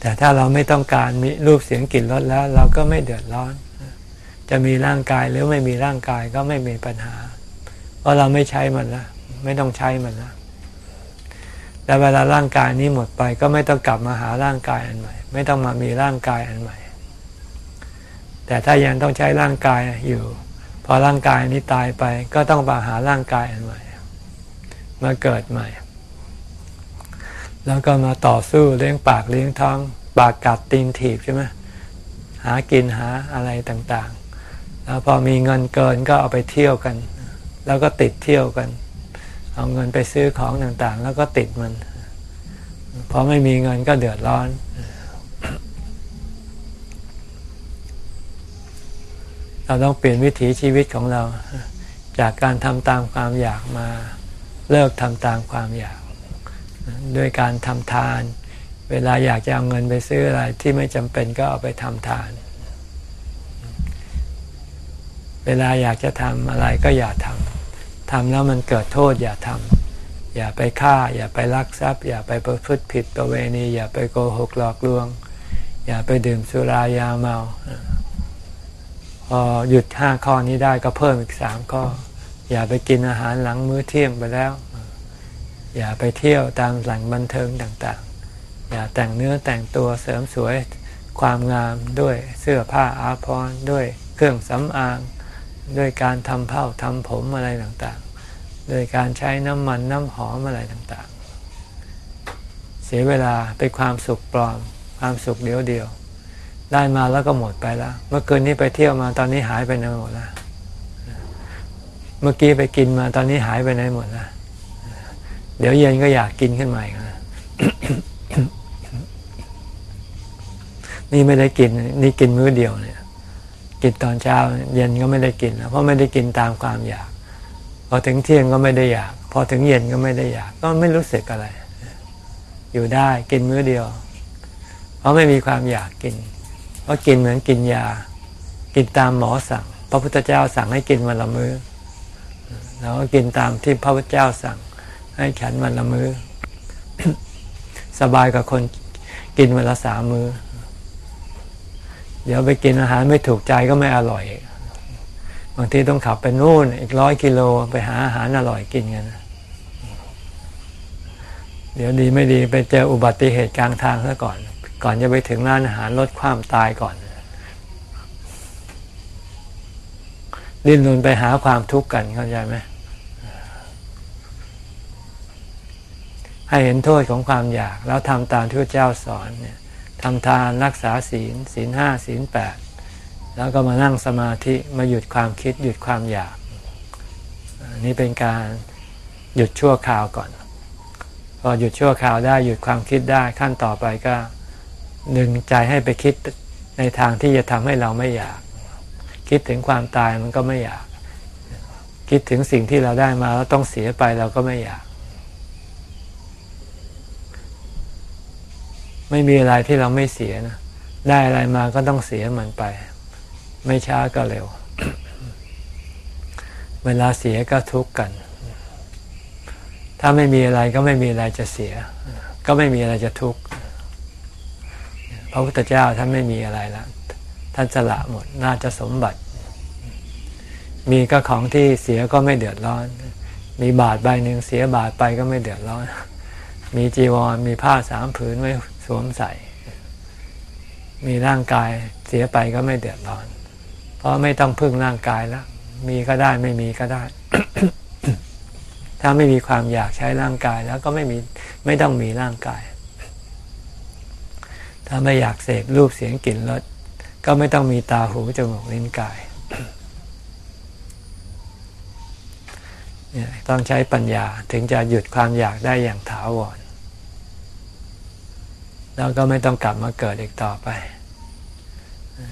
แต่ถ้าเราไม่ต้องการมีรูปเสียงกลิ่นรสแล้ว เราก็ไม่เดือดร้อน จะมีร่างกายหรือไม่มีร่างกายก็ไม่มีปัญหา เพราะเราไม่ใช้มันแล้วไม่ต้องใช้มันนะแต่เวลาร่างกายนี้หมดไป ก็ไม่ต้องกลับมาหาร่างกายอันใหม่ ไม่ต้องมามีร่างกายอันใหม่ แต่ถ้ายังต้องใช้ร่างกายอยู่ พอร่างกายนี้ตายไป ก็ต้องมาหาร่างกายอันใหม่ มาเกิดใหม่ แล้วก็มาต่อสู้เลี้ยงปากเลี้ยงท้อง ปากกัดตีนถีบใช่ไหมหากินหาอะไรต่างๆ แล้วพอมีเงินเกินก็เอาไปเที่ยวกัน แล้วก็ติดเที่ยวกัน เอาเงินไปซื้อของต่างๆ แล้วก็ติดมันพอไม่มีเงินก็เดือดร้อนเราต้องเปลี่ยนวิถีชีวิตของเรา จากการทำตามความอยากมาเลิกทำตามความอยาก ด้วยการทำทาน เวลาอยากจะเอาเงินไปซื้ออะไรที่ไม่จำเป็นก็เอาไปทำทาน เวลาอยากจะทำอะไรก็อย่าทำทำแล้วมันเกิดโทษอย่าทำอย่าไปฆ่า อย่าไปลักทรัพย์ อย่าไปประพฤติผิดประเวณี อย่าไปโกหกหลอกลวง อย่าไปดื่มสุรายาเมาพอหยุดห้าข้อนี้ได้ก็เพิ่มอีกสามข้อ อย่าไปกินอาหารหลังมื้อเที่ยงไปแล้ว อย่าไปเที่ยวตามแหล่งบันเทิงต่างๆ อย่าแต่งเนื้อแต่งตัวเสริมสวยความงามด้วยเสื้อผ้าอาภรณ์ด้วยเครื่องสำอาง ด้วยการทำเผ้าทำผมอะไรต่างๆ โดยการใช้น้ำมันน้ำหอมอะไรต่างๆ เสียเวลาเป็นความสุขปลอม ความสุขเดียวเดียวได้มาแล้วก็หมดไปแล้ว เมื่อคืนนี้ไปเที่ยวมาตอนนี้หายไปไหนหมดแล้ว เมื่อกี้ไปกินมาตอนนี้หายไปไหนหมดแล้ว เดี๋ยวเย็นก็อยากกินขึ้นมาอีกนี่ไม่ได้กิน นี่กินมื้อเดียวเนี่ย กินตอนเช้า เย็นก็ไม่ได้กินเพราะไม่ได้กินตามความอยาก พอถึงเที่ยงก็ไม่ได้อยาก พอถึงเย็นก็ไม่ได้อยาก ก็ไม่รู้สึกอะไร อยู่ได้กินมื้อเดียว เพราะไม่มีความอยากกิน เพราะกินเหมือนกินยา กินตามหมอสั่ง พระพุทธเจ้าสั่งให้กินวันละมื้อเราก็กินตามที่พระพุทธเจ้าสั่ง ให้ฉันวันละมื้อ สบายกับคนกินวันละสามมื้อ เดี๋ยวไปกินอาหารไม่ถูกใจก็ไม่อร่อย บางทีต้องขับไปนู่น อีกร้อยกิโลไปหาอาหารอร่อยกินกันเดี๋ยวดีไม่ดีไปเจออุบัติเหตุกลางทางซะก่อน ก่อนจะไปถึงร้านอาหารลดความตายก่อนดิ้นรนไปหาความทุกข์กันเข้าใจไหม ให้เห็นโทษของความอยาก แล้วทำตามที่พระเจ้าสอนเนี่ยทำทานรักษาศีล ศีลห้าศีลแปดแล้วก็มานั่งสมาธิมาหยุดความคิดหยุดความอยากนี่เป็นการหยุดชั่วคราวก่อน พอหยุดชั่วคราวได้หยุดความคิดได้ขั้นต่อไปก็ดึงใจให้ไปคิดในทางที่จะทำให้เราไม่อยาก คิดถึงความตายมันก็ไม่อยาก คิดถึงสิ่งที่เราได้มาแล้วต้องเสียไปเราก็ไม่อยาก ไม่มีอะไรที่เราไม่เสียนะ ได้อะไรมาก็ต้องเสียมันไป ไม่ช้าก็เร็ว เวลาเสียก็ทุกข์กัน ถ้าไม่มีอะไรก็ไม่มีอะไรจะเสีย ก็ไม่มีอะไรจะทุกข์พระพุทธเจ้าท่านไม่มีอะไรล้วท่านสละหมดน่าจะสมบัติ มีก็ของที่เสียก็ไม่เดือดร้อน มีบาทใบหนึ่งเสียบาทไปก็ไม่เดือดร้อน มีจีวรมีผ้าสามผืนไว้ สวมใส่ มีร่างกายเสียไปก็ไม่เดือดร้อน เพราะไม่ต้องพึ่งร่างกายแล้วมีก็ได้ไม่มีก็ได้ ถ้าไม่มีความอยากใช้ร่างกายแล้วก็ไม่มีไม่ต้องมีร่างกาย ถ้าไม่อยากเสพรูปเสียงกลิ่นรสก็ไม่ต้องมีตาหูจมูกลิ้นกายต้องใช้ปัญญาถึงจะหยุดความอยากได้อย่างถาวร แล้วก็ไม่ต้องกลับมาเกิดอีกต่อไป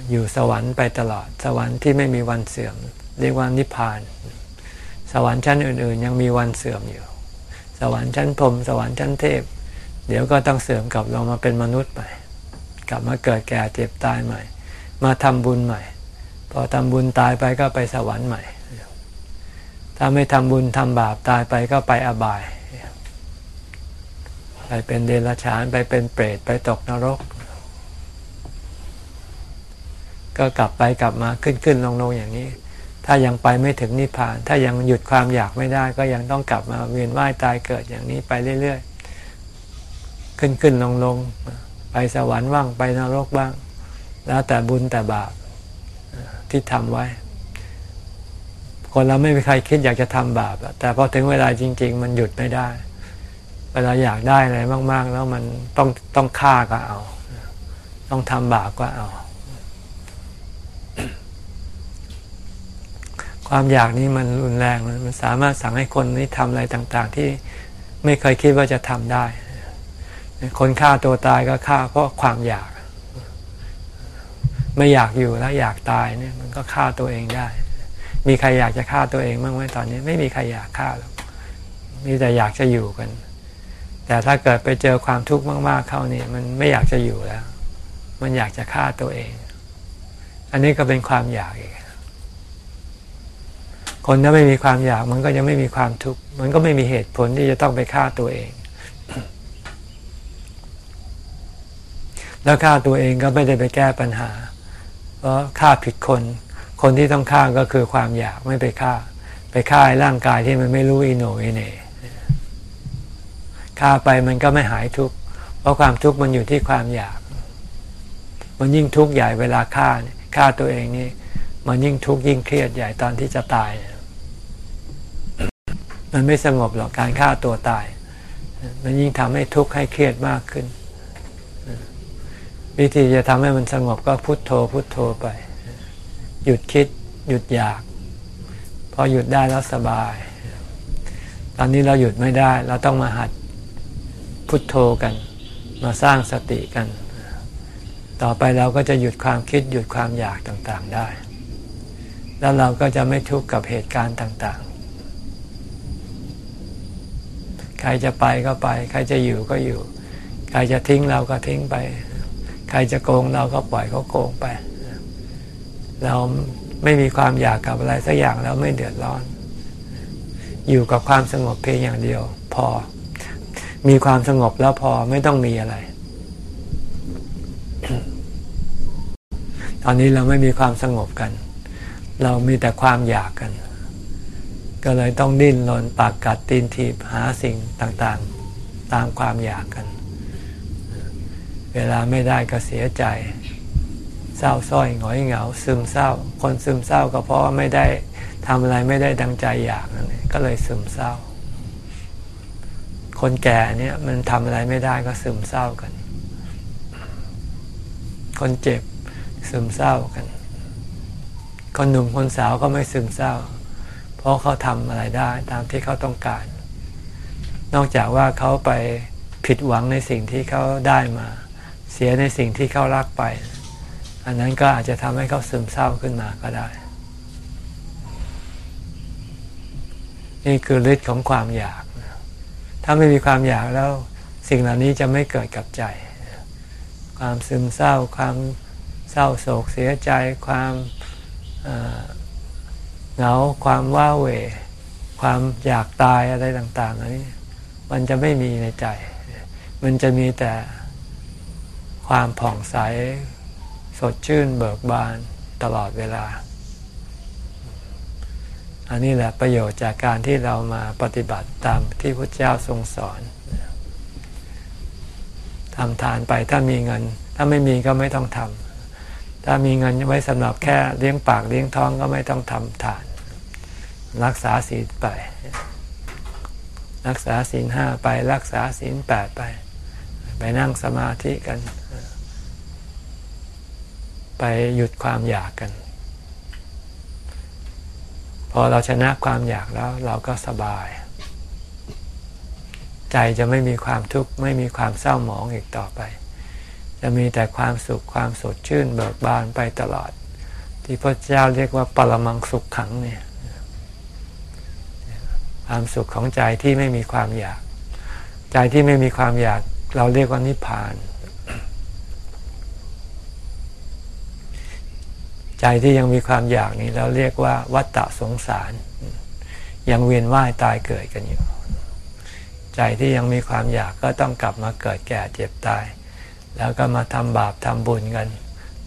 อยู่สวรรค์ไปตลอด สวรรค์ที่ไม่มีวันเสื่อม เรียกว่านิพพาน สวรรค์ชั้นอื่น ๆ ยังมีวันเสื่อมอยู่ สวรรค์ชั้นพรมสวรรค์ชั้นเทพ เดี๋ยวก็ต้องเสื่อมกลับลงมาเป็นมนุษย์ไปกลับมาเกิดแก่เจ็บตายใหม่ มาทำบุญใหม่ พอทำบุญตายไปก็ไปสวรรค์ใหม่ ถ้าไม่ทำบุญทำบาปตายไปก็ไปอบาย ไปเป็นเดรัจฉานไปเป็นเปรตไปตกนรก ก็กลับไปกลับมาขึ้นขึ้นลงลงอย่างนี้ ถ้ายังไปไม่ถึงนิพพาน ถ้ายังหยุดความอยากไม่ได้ ก็ยังต้องกลับมาเวียนว่ายตายเกิดอย่างนี้ไปเรื่อยๆ ขึ้นขึ้นลงลงไปสวรรค์บ้างไปนรกบ้าง แล้วแต่บุญแต่บาปที่ทำไว้ คนเราไม่มีใครคิดอยากจะทำบาปแต่พอถึงเวลาจริง ๆ มันหยุดไม่ได้ เวลาอยากได้อะไรมาก ๆ แล้วมันต้องต้องฆ่าก็เอา ต้องทำบาปก็เอา ความอยากนี้มันรุนแรงมันสามารถสั่งให้คนนี้ทำอะไรต่าง ๆ ที่ไม่เคยคิดว่าจะทำได้ คนฆ่าตัวตายก็ฆ่าเพราะความอยาก ไม่อยากอยู่แล้วอยากตายเนี่ย มันก็ฆ่าตัวเองได้ มีใครอยากจะฆ่าตัวเองบ้างไหมตอนนี้ ไม่มีใครอยากฆ่าหรอกมีแต่อยากจะอยู่กัน แต่ถ้าเกิดไปเจอความทุกข์มาก ๆ เข้านี่มันไม่อยากจะอยู่แล้ว มันอยากจะฆ่าตัวเอง อันนี้ก็เป็นความอยากอีกคนถ้าไม่มีความอยากมันก็จะไม่มีความทุกข์มันก็ไม่มีเหตุผลที่จะต้องไปฆ่าตัวเอง แล้วฆ่าตัวเองก็ไม่ได้ไปแก้ปัญหา เพราะฆ่าผิดคน คนที่ต้องฆ่าก็คือความอยากไม่ไปฆ่า ไปฆ่าร่างกายที่มันไม่รู้อิโนอิเน ฆ่าไปมันก็ไม่หายทุกข์เพราะความทุกข์มันอยู่ที่ความอยาก มันยิ่งทุกข์ใหญ่เวลาฆ่าฆ่าตัวเองนี่มันยิ่งทุกข์ยิ่งเครียดใหญ่ตอนที่จะตาย มันไม่สงบหรอกการฆ่าตัวตาย มันยิ่งทำให้ทุกข์ให้เครียดมากขึ้น วิธีจะทำให้มันสงบก็พุโทโธพุโทโธไป หยุดคิด หยุดอยาก พอหยุดได้แล้วสบาย ตอนนี้เราหยุดไม่ได้ เราต้องมาหัด พุทโธกัน มาสร้างสติกัน ต่อไปเราก็จะหยุดความคิดหยุดความอยากต่างๆได้ แล้วเราก็จะไม่ทุกข์กับเหตุการณ์ต่างๆ ใครจะไปก็ไป ใครจะอยู่ก็อยู่ ใครจะทิ้งเราก็ทิ้งไป ใครจะโกงเราก็ปล่อยเขาโกงไป เราไม่มีความอยากกับอะไรสักอย่างแล้วไม่เดือดร้อน อยู่กับความสงบเพียงอย่างเดียว พอ มีความสงบแล้วพอไม่ต้องมีอะไร ตอนนี้เราไม่มีความสงบกัน เรามีแต่ความอยากกัน ก็เลยต้องดิ้นรนปากกัดตีนถีบหาสิ่งต่างๆ ตามความอยากกัน เวลาไม่ได้ก็เสียใจเศร้าส้อยหงอยเหงา ซึมเศร้า คนซึมเศร้าก็เพราะว่าไม่ได้ทำอะไรไม่ได้ดังใจอยากนั่นเองก็เลยซึมเศร้า คนแก่เนี่ยมันทำอะไรไม่ได้ก็ซึมเศร้ากัน คนเจ็บซึมเศร้ากัน คนหนุ่มคนสาวก็ไม่ซึมเศร้า เพราะเขาทำอะไรได้ตามที่เขาต้องการ นอกจากว่าเขาไปผิดหวังในสิ่งที่เขาได้มา เสียในสิ่งที่เขารักไป อันนั้นก็อาจจะทำให้เขาซึมเศร้าขึ้นมาก็ได้ นี่คือฤทธิ์ของความอยาก ถ้าไม่มีความอยากแล้วสิ่งเหล่านี้จะไม่เกิดกับใจ ความซึมเศร้า ความเศร้าโศกเสียใจ ความเหงา ความว้าเหวความอยากตายอะไรต่างๆอันนี้มันจะไม่มีในใจ มันจะมีแต่ความผ่องใส สดชื่นเบิกบานตลอดเวลา อันนี้แหละประโยชน์จากการที่เรามาปฏิบัติตามที่พระเจ้าทรงสอนทำทานไปถ้ามีเงิน ถ้าไม่มีก็ไม่ต้องทำถ้ามีเงินไว้สำหรับแค่เลี้ยงปากเลี้ยงท้องก็ไม่ต้องทำทาน รักษาศีลไป รักษาศีลห้าไปรักษาศีลแปดไป ไปนั่งสมาธิกัน ไปหยุดความอยากกัน พอเราชนะความอยากแล้ว เราก็สบาย ใจจะไม่มีความทุกข์ไม่มีความเศร้าหมองอีกต่อไป จะมีแต่ความสุขความสดชื่นเบิกบานไปตลอด ที่พระเจ้าเรียกว่าปรมังสุขขังเนี่ยความสุขของใจที่ไม่มีความอยาก ใจที่ไม่มีความอยาก เราเรียกว่านิพพาน ใจที่ยังมีความอยากนี้เราเรียกว่าวัฏฏะสงสาร ยังเวียนว่ายตายเกิดกันอยู่ ใจที่ยังมีความอยากก็ต้องกลับมาเกิดแก่เจ็บตาย แล้วก็มาทำบาปทำบุญกัน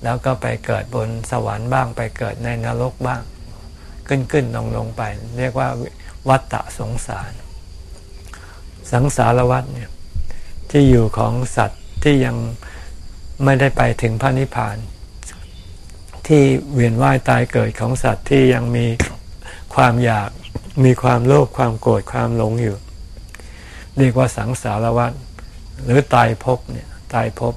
แล้วก็ไปเกิดบนสวรรค์บ้างไปเกิดในนรกบ้าง ขึ้นขึ้นลงลงไป เรียกว่าวัฏฏะสงสาร สังสารวัฏเนี่ยที่อยู่ของสัตว์ที่ยังไม่ได้ไปถึงพระนิพพาน ที่เวียนว่ายตายเกิดของสัตว์ที่ยังมีความอยากมีความโลภความโกรธความหลงอยู่ เรียกว่าสังสารวัฏหรือตายภพเนี่ยตายภพ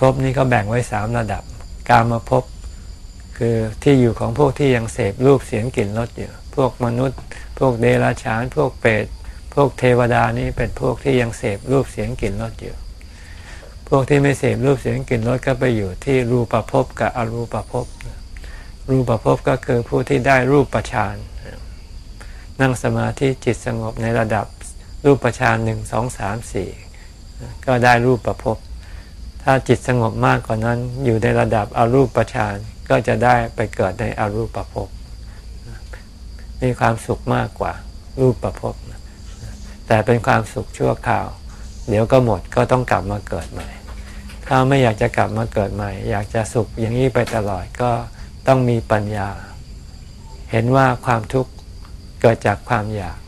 ภพนี้ก็แบ่งไว้สามระดับ กามาภพคือที่อยู่ของพวกที่ยังเสพรูปเสียงกลิ่นรสอยู่ พวกมนุษย์ พวกเดรัจฉาน พวกเปรตพวกเทวดานี่เป็นพวกที่ยังเสพรูปเสียงกลิ่นรสอยู่ พวกที่ไม่เสพรูปเสียงกลิ่นรสก็ไปอยู่ที่รูปภพกับอรูปภพรูปภพก็คือผู้ที่ได้รูปประชานนั่งสมาธิจิตสงบในระดับรูปประชานหนึ่งสองสามสี่ก็ได้รูปประพบถ้าจิตสงบมากกว่านั้นอยู่ในระดับอรูปประชานก็จะได้ไปเกิดในอรูปประพบมีความสุขมากกว่ารูปประพบแต่เป็นความสุขชั่วคราว เดี๋ยวก็หมดก็ต้องกลับมาเกิดใหม่ ถ้าไม่อยากจะกลับมาเกิดใหม่ อยากจะสุขอย่างนี้ไปตลอดก็ต้องมีปัญญา เห็นว่าความทุกข์เกิดจากความอยาก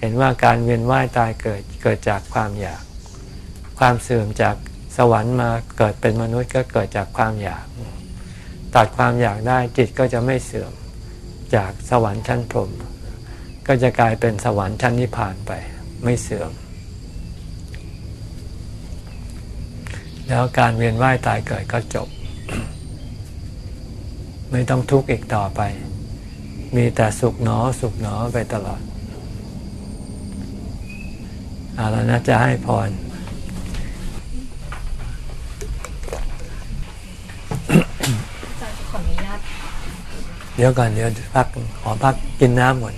เห็นว่าการเวียนว่ายตายเกิดเกิดจากความอยาก ความเสื่อมจากสวรรค์มาเกิดเป็นมนุษย์ก็เกิดจากความอยาก ตัดความอยากได้จิตก็จะไม่เสื่อมจากสวรรค์ชั้นพรหมก็จะกลายเป็นสวรรค์ชั้นนิพพานไปไม่เสื่อม แล้วการเวียนว่ายตายเกิดก็จบ ไม่ต้องทุกข์อีกต่อไป มีแต่สุขหนอสุขหนอไปตลอดเอาแล้วนะจะให้พรเดี๋ยวก่อนเดี๋ยวพักขอพักกินน้ำก่อน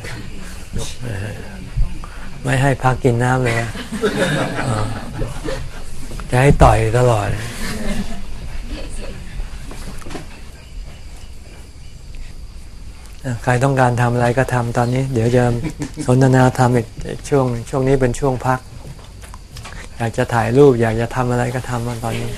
ไม่ให้พักกินน้ำเลยอะ จะให้ต่อยตลอด ใครต้องการทำอะไรก็ทำตอนนี้ เดี๋ยวจะสนทนาทำอีกช่วง ช่วงนี้เป็นช่วงพัก อยากจะถ่ายรูป อยากจะทำอะไรก็ทำมันตอนนี้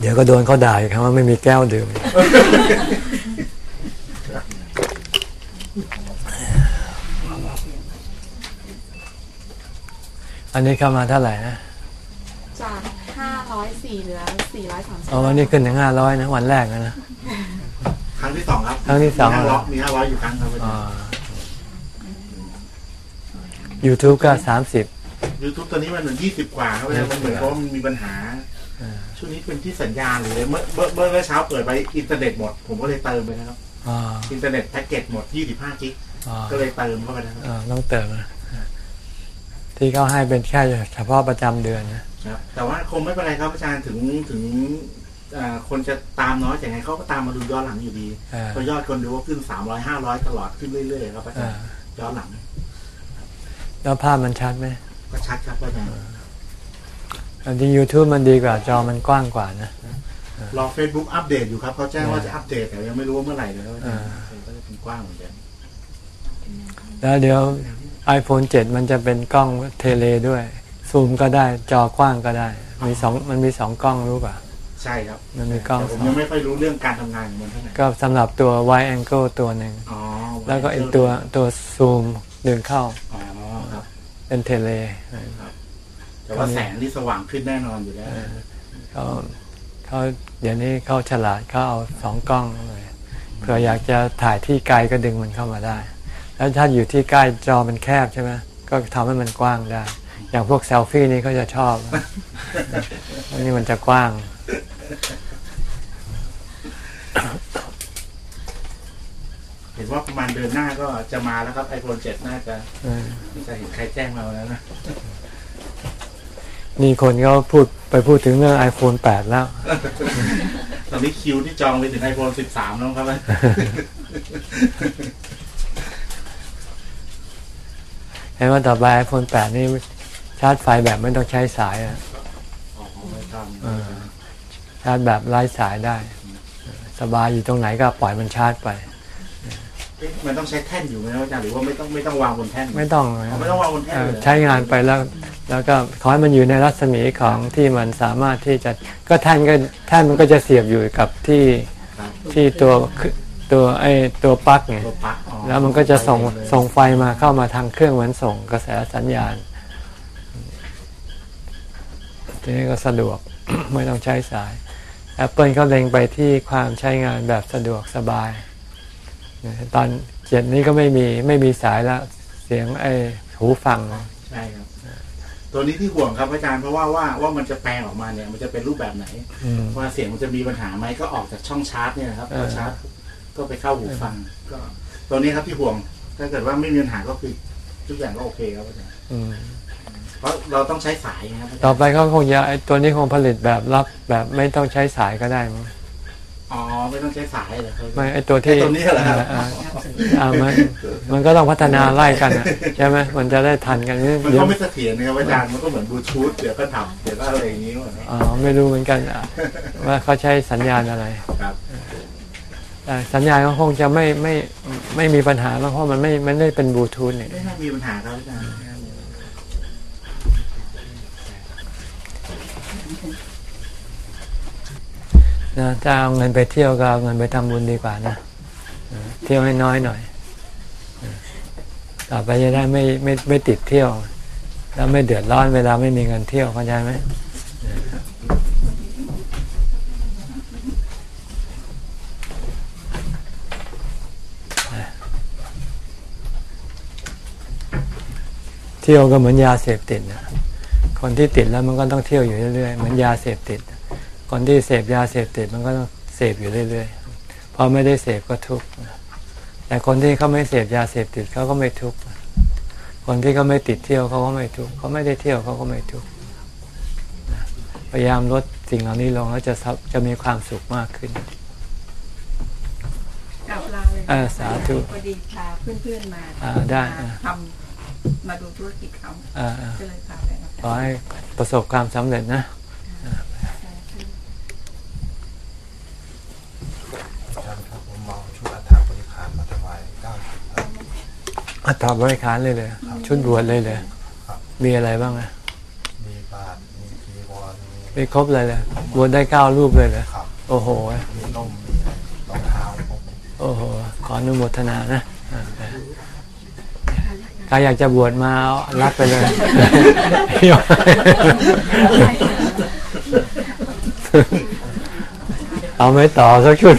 เดี๋ยวก็โดนเขาด่าอีกครับว่าไม่มีแก้วดื่ม อันนี้เข้ามาเท่าไหร่นะ จากห้าร้อยสี่เหลือสี่ร้อยสามสิบอ๋อวันนี้ขึ้นถึงห้าร้อยนะวันแรกนะนะครั้งที่สองครับครั้งที่สอง มีห้าเหรร้ออยมีห้าร้อยอยู่ครั้งครับอ่า YouTube ก็สามสิบ ยูทูบตัวนี้มันเหมือนยี่สิบกว่าครับอาจารย์มันเหมือนเพราะว่ามันมีปัญหาช่วงนี้เป็นที่สัญญาณหรือเมื่อเมื่อเมื่อเช้าเปิดไปอินเทอร์เน็ตหมด ผมก็เลยเติมไปนะครับอ่าอินเทอร์เน็ตแพ็กเกจหมดยี่สิบห้ากิกอ่าก็เลยเติมเข้าไปนะครับ อ่าต้องเติมนะ ที่เขาให้เป็นแค่เฉพาะประจำเดือนนะครับแต่ว่าคงไม่เป็นไรครับอาจารย์ถึงถึงอ่าคนจะตามน้อยแต่ไงเขาก็ตามมาดูย้อนหลังอยู่ดีอ่าเพราะยอดคนดูก็ขึ้นสามร้อยห้าร้อยตลอดขึ้นเรื่อยๆครับอาจาอ่ารย์ย้อนหลังแล้วภาพมันชัดไหมก็ชัดครับอาจารย์อันที่ YouTube มันดีกว่าจอมันกว้างกว่านะรอ Facebook อัปเดตอยู่ครับเขาแจ้งว่าจะอัปเดตแต่ยังไม่รู้ว่าเมื่อไหร่เลยครับอาจารย์อ่าก็จะเป็นกว้างเหมือนกันแล้วเดี๋ยว iPhone 7 มันจะเป็นกล้องเทเลด้วย ซูมก็ได้จอกว้างก็ได้มีสองมันมีสองกล้องรู้ป่ะ ใช่ครับมันมีกล้องแต่ผมสอง ยังไม่ค่อยรู้เรื่องการทำงานของมันเท่าไหร่ก็สำหรับตัว wide angle ตัวหนึ่ง อ๋อแล้วก็อีกตัวตัวซูมดึงเข้าอ๋อครับเป็นเทเลแต่ว่าแสงที่สว่างขึ้นแน่นอนอยู่แล้วเขาเขาเดี๋ยวนี้เขาฉลาดเขาเอาสองกล้องเลยเผื่ออยากจะถ่ายที่ไกลก็ดึงมันเข้ามาได้ แล้วถ้าอยู่ที่ใกล้จอมันแคบใช่ไหมก็ทำให้มันกว้างได้ อย่างพวกเซลฟี่นี่เขาจะชอบอันนี้มันจะกว้างเห็นว่าประมาณเดือนหน้าก็จะมาแล้วครับ iPhone 7น่าจะเออจะเห็นใครแจ้งมาแล้วนะมีคนก็พูดไปพูดถึงเรื่อง iPhone 8 แล้ว ตอนนี้คิวที่จองไปถึง iPhone 13 แล้วครับ เห็นว่าต่อไป iPhone 8นี่ชาร์จไฟแบบไม่ต้องใช้สายอะอ๋อไม่ต้องเออชาร์จแบบไร้สายได้ สบายอยู่ตรงไหนก็ปล่อยมันชาร์จไปเอ๊ะมันต้องใช้แท่นอยู่ไหมครับอาจารย์หรือว่าไม่ต้องไม่ต้องวางบนแท่นไม่ต้องอ๋อไม่ต้องวางบนแท่นเอ่อเลยเหรอใช้งานไปแล้วแล้วก็ขอให้มันอยู่ในรัศมีของที่มันสามารถที่จะก็แท่นก็แท่นมันก็จะเสียบอยู่กับที่ครับที่ตัว ตัวไอ้ตัวปลั๊กไงตัวปลั๊กอ๋อแล้วมันก็จะส่งไปเลยส่งไฟมาเข้ามาทางเครื่องเหมือนส่งกระแสสัญญาณทีนี้ก็สะดวกไม่ต้องใช้สาย Apple เขาเล็งไปที่ความใช้งานแบบสะดวกสบาย ตอนเจ็ดนี้ก็ไม่มีไม่มีสายแล้วเสียงไอ้หูฟังใช่ครับตัวนี้ที่ห่วงครับอาจารย์เพราะว่าว่าว่ามันจะแปลงออกมาเนี่ยมันจะเป็นรูปแบบไหนอืมว่าเสียงมันจะมีปัญหาไหมก็ออกจากช่องชาร์จเนี่ยนะครับเออพอชาร์จ ก็ไปเข้าหูฟัง ก็ตัวนี้ครับที่ห่วง ถ้าเกิดว่าไม่มีปัญหาก็คือทุกอย่างก็โอเคครับอาจารย์อืมเพราะเราต้องใช้สายไงครับอาจารย์ต่อไปเขาคงจะไอ้ตัวนี้คงผลิตแบบรับแบบไม่ต้องใช้สายก็ได้มั้งอ๋อไม่ต้องใช้สายเหรอครับไม่ไอ้ตัวที่ไอ้ตัวนี้เหรอครับอ่าอ่ามันมันก็ต้องพัฒนาไล่กันอะใช่ไหมมันจะได้ทันกันมันเดี๋ยก็วไม่เสถียรนะครับอาจารย์มันก็เหมือนบลูทูธเดี๋ยวก็ถับเดี๋ยวก็อะไรอย่างนี้หมดนะอ๋อไม่รู้เหมือนกันอะว่าเขาใช้สัญญาณอะไรครับแต่ สัญญาณก็คงจะไม่ไม่ไม่มีปัญหาหรอกเพราะมันไม่ไม่ได้เป็นบลูทูธเนี่ยไม่น่มีปัญหาครับอาจารย์นะถ้าเอาเงินไปเที่ยวก็เอาเงินไปทำบุญดีกว่านะเที่ยวให้น้อยหน่อย ต่อไปจะได้ไม่ไม่ไม่ติดเที่ยว แล้วไม่เดือดร้อนเวลาไม่มีเงินเที่ยวเข้าใจไหม เออเที่ยวก็เหมือนยาเสพติดนะคนที่ติดแล้วมันก็ต้องเที่ยวอยู่เรื่อยๆ เหมือนยาเสพติด คนที่เสพยาเสพติดมันก็ต้องเสพอยู่เรื่อยๆ พอไม่ได้เสพก็ทุกข์ แต่คนที่เขาไม่เสพยาเสพติดเขาก็ไม่ทุกข์ คนที่เขาไม่ติดเที่ยวเขาก็ไม่ทุกข์เขาไม่ได้เที่ยวเขาก็ไม่ทุกข์นะพยายามลดสิ่งเหล่านี้ลงแล้วจะสับจะมีความสุขมากขึ้นกลับลาเลยอ่าสาธุพอดีพาเพื่อนๆมาอ่าได้อ่าทำ มาดูธุรกิจเขาอ่าก็เลยพาไปครับๆขอให้ประสบความสำเร็จนะอาจารย์ครับผมเอาชุดอัฐบริขารมาถวายเก้าชุดครับอัตราบริการเลยเลยชุดบวชเลยเลยครับมีอะไรบ้างอะมีบาทมีจีวรมีมีครบเลยเลยบวชได้เก้ารูปเลยเลยขับโอ้โหมีร่มมีรองเท้าผมโอ้โหขออนุโมทนานะอ่า ใครอยากจะบวชมาเอารับไปเลยเอาไม่ต่อสักชุด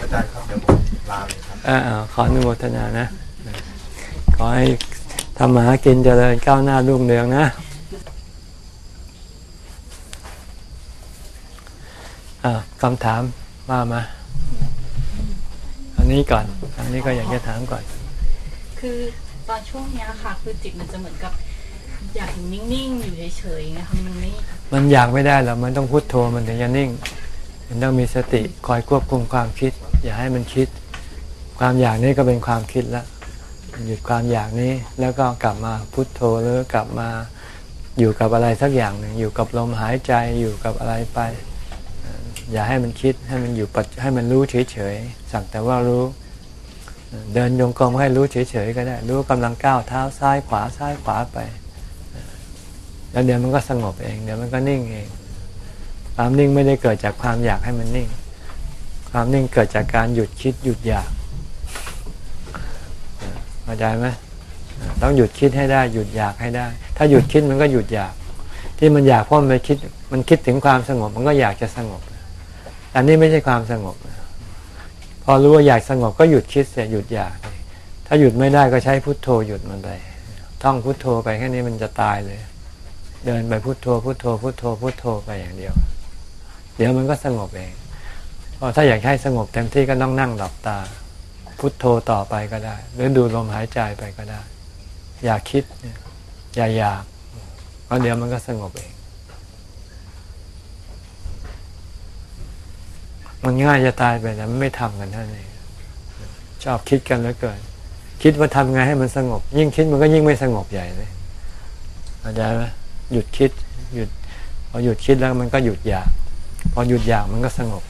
อาจารย์ครับเดี๋ยวผมลาเลยครับอ่าขออนุโมทนานะ ขอให้ทำมาหากินเจริญก้าวหน้ารุ่งเรืองนะอ่าคำถามว่ามา อันนี้ก่อน อันนี้ก็อยากจะถามก่อน คือตอนช่วงเนี้ยค่ะ คือจิตมันจะเหมือนกับ อยากอยู่นิ่งๆ อยู่เฉยๆนะคะมันไม่ มันอยากไม่ได้หรอกมันต้องพุโทโธมันถึงจะนิ่ง มันต้องมีสติคอยควบคุมความคิด อย่าให้มันคิด ความอยากนี้ก็เป็นความคิดละหยุดความอยากนี้แล้วก็กลับมาพุโทโธหรือกลับมาอยู่กับอะไรสักอย่างหนึ่งอยู่กับลมหายใจอยู่กับอะไรไปเอ่ออย่าให้มันคิดให้มันอยู่ปัจให้มันรู้เฉยๆสักแต่ว่ารู้ เดินโยงกรมให้รู้เฉยๆก็ได้ รู้กำลังก้าวเท้าซ้ายขวาซ้ายขวาไป แล้วเดี๋ยวมันก็สงบเอง เดี๋ยวมันก็นิ่งเอง ความนิ่งไม่ได้เกิดจากความอยากให้มันนิ่ง ความนิ่งเกิดจากการหยุดคิดหยุดอยากเข้าใจไหมต้องหยุดคิดให้ได้ หยุดอยากให้ได้ ถ้าหยุดคิดมันก็หยุดอยาก ที่มันอยากเพราะมันคิด มันคิดถึงความสงบ มันก็อยากจะสงบแต่นี่ไม่ใช่ความสงบ พอรู้ว่าอยากสงบก็หยุดคิดเสียหยุดอยาก ถ้าหยุดไม่ได้ก็ใช้พุทโธหยุดมันไปท่องพุทโธไปแค่นี้มันจะตายเลย เดินไปพุทโธพุทโธพุทโธพุทโธไปอย่างเดียว เดี๋ยวมันก็สงบเองพอถ้าอยากให้สงบเต็มที่ก็ต้องนั่งหลับตา พุทโธต่อไปก็ได้ หรือดูลมหายใจไปก็ได้ อย่าคิด อย่าอยากเพราะเดี๋ยวมันก็สงบเอง มันง่ายจะตายไปแต่มันไม่ทำกันท่านเองชอบคิดกันแล้วเกินคิดว่าทำไงให้มันสงบ ยิ่งคิดมันก็ยิ่งไม่สงบใหญ่เลยเข้าใจไหมหยุดคิดหยุดพอหยุดคิดแล้วมันก็หยุดอยาก พอหยุดอยากมันก็สงบ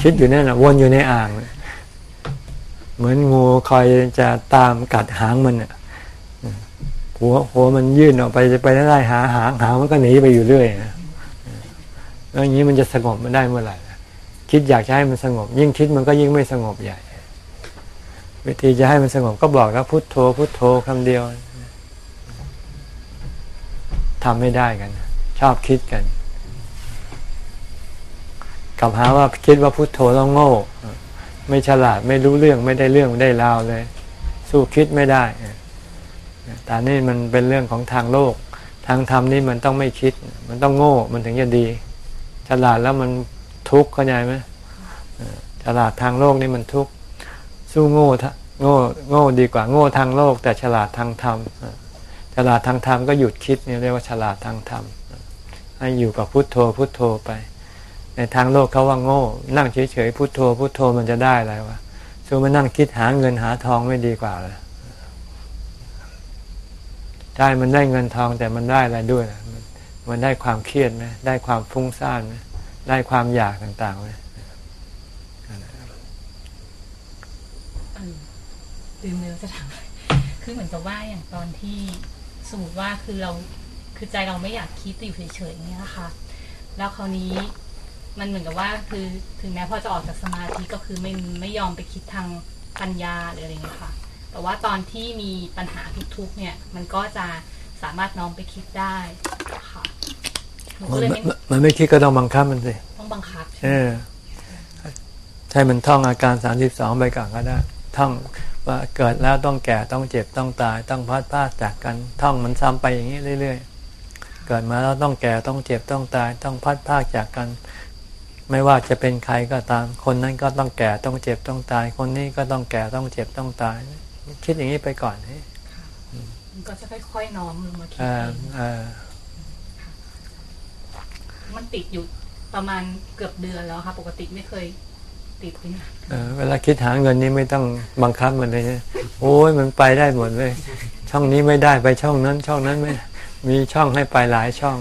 คิดอยู่นั่นแหละวนอยู่ในอ่าง เหมือนงูคอยจะตามกัดหางมันอะ หัวหัวมันยื่นออกไปจะไปไล่หาหางหางมันก็หนีไปอยู่เรื่อยนะแล้วอย่างนี้มันจะสงบมันได้เมื่อไหร่คิดอยากจะให้มันสงบ ยิ่งคิดมันก็ยิ่งไม่สงบใหญ่ วิธีจะให้มันสงบก็บอกแล้วพุทโธพุทโธคำเดียวทำไม่ได้กัน ชอบคิดกันกลับหาว่าคิดว่าพุทโธต้องโง่ ไม่ฉลาดไม่รู้เรื่องไม่ได้เรื่องไม่ได้ราวเลย สู้คิดไม่ได้ แต่นี่มันเป็นเรื่องของทางโลก ทางธรรมนี่มันต้องไม่คิด มันต้องโง่ มันถึงจะดี ฉลาดแล้วมันทุกข์เข้าใจไหมฉลาดทางโลกนี่มันทุกข์ สู้โง่โง่โง่ดีกว่าโง่ทางโลก แต่ฉลาดทางธรรม ฉลาดทางธรรมก็หยุดคิดนี่เรียกว่าฉลาดทางธรรม ให้อยู่กับพุทโธพุทโธไป ในทางโลกเขาว่าโง่ นั่งเฉยๆพุทโธพุทโธมันจะได้อะไรวะสู้มานั่งคิดหาเงินหาทองไม่ดีกว่าเลย ใช่มันได้เงินทองแต่มันได้อะไรด้วยนะมันได้ความเครียดไหมได้ความฟุ้งซ่านไหมได้ความอยากต่างๆไหมลืมเนื้อจะถามคือเหมือนกับว่าอย่างตอนที่สมมติว่าคือเราคือใจเราไม่อยากคิดอยู่เฉยๆอย่างเงี้ยค่ะ แล้วคราวนี้มันเหมือนกับว่าคือถึงแม้พอจะออกจากสมาธิก็คือไม่ไม่ยอมไปคิดทางปัญญาหรืออะไรเงี้ยค่ะ แต่ว่าตอนที่มีปัญหาทุกๆ เนี่ย มันก็จะสามารถน้อมไปคิดได้ค่ะหนูก็เลยไม่มันไม่คิดก็ต้องบังคับมันสิต้องบังคับเออใช่มันท่องอาการสามสิบสองไปก่อนก็ได้ท่องว่าเกิดแล้วต้องแก่ต้องเจ็บต้องตาย ต้องพัดพลาดจากกันท่องมันซ้ำไปอย่างนี้เรื่อย ๆ เกิดมาแล้วต้องแก่ต้องเจ็บต้องตาย ต้องพัดพลาดจากกัน ไม่ว่าจะเป็นใครก็ตาม คนนั้นก็ต้องแก่ต้องเจ็บต้องตาย คนนี้ก็ต้องแก่ต้องเจ็บต้องตาย คิดอย่างนี้ไปก่อนนี่มันก็จะค่อยๆน้อมลงมาคิดอ่าเองอ่ามันติดอยู่ประมาณเกือบเดือนแล้วค่ะ ปกติไม่เคยติดเลยนะเออเวลาคิดหาเงินนี่ไม่ต้องบังคับมันเลยนะโอ้ยมันไปได้หมดเลย ช่องนี้ไม่ได้ไปช่องนั้น ช่องนั้นไม่ มีช่องให้ไปหลายช่อง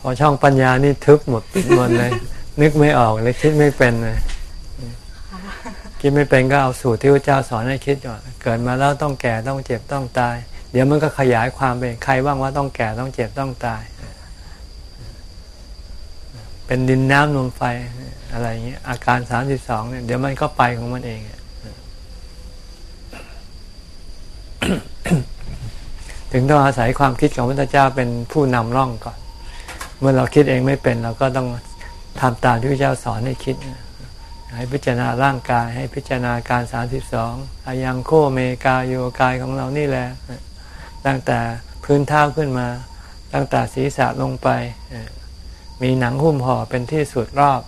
พอช่องปัญญานี่ทึบหมดปิดหมดเลย นึกไม่ออกเลยคิดไม่เป็นเลย คิดไม่เป็นก็เอาสูตรที่พระเจ้าสอนให้คิดก่อนเกิดมาแล้วต้องแก่ต้องเจ็บต้องตาย เดี๋ยวมันก็ขยายความไปใครว่างว่าต้องแก่ต้องเจ็บต้องตาย เป็นดินน้ำลมไฟอะไรอย่างเงี้ยอาการสามสิบสองเนี่ยเดี๋ยวมันก็ไปของมันเองถึงต้องอาศัยความคิดของพระพุทธเจ้าเป็นผู้นำร่องก่อน เมื่อเราคิดเองไม่เป็นเราก็ต้องทำตามที่พระเจ้าสอนให้คิด ให้พิจารณาร่างกายให้พิจารณาการสามสิบสองอายังโคเมกาโยกายของเรานี่แหละ ตั้งแต่พื้นเท้าขึ้นมา ตั้งแต่ศีรษะลงไป มีหนังหุ้มห่อเป็นที่สุดรอบ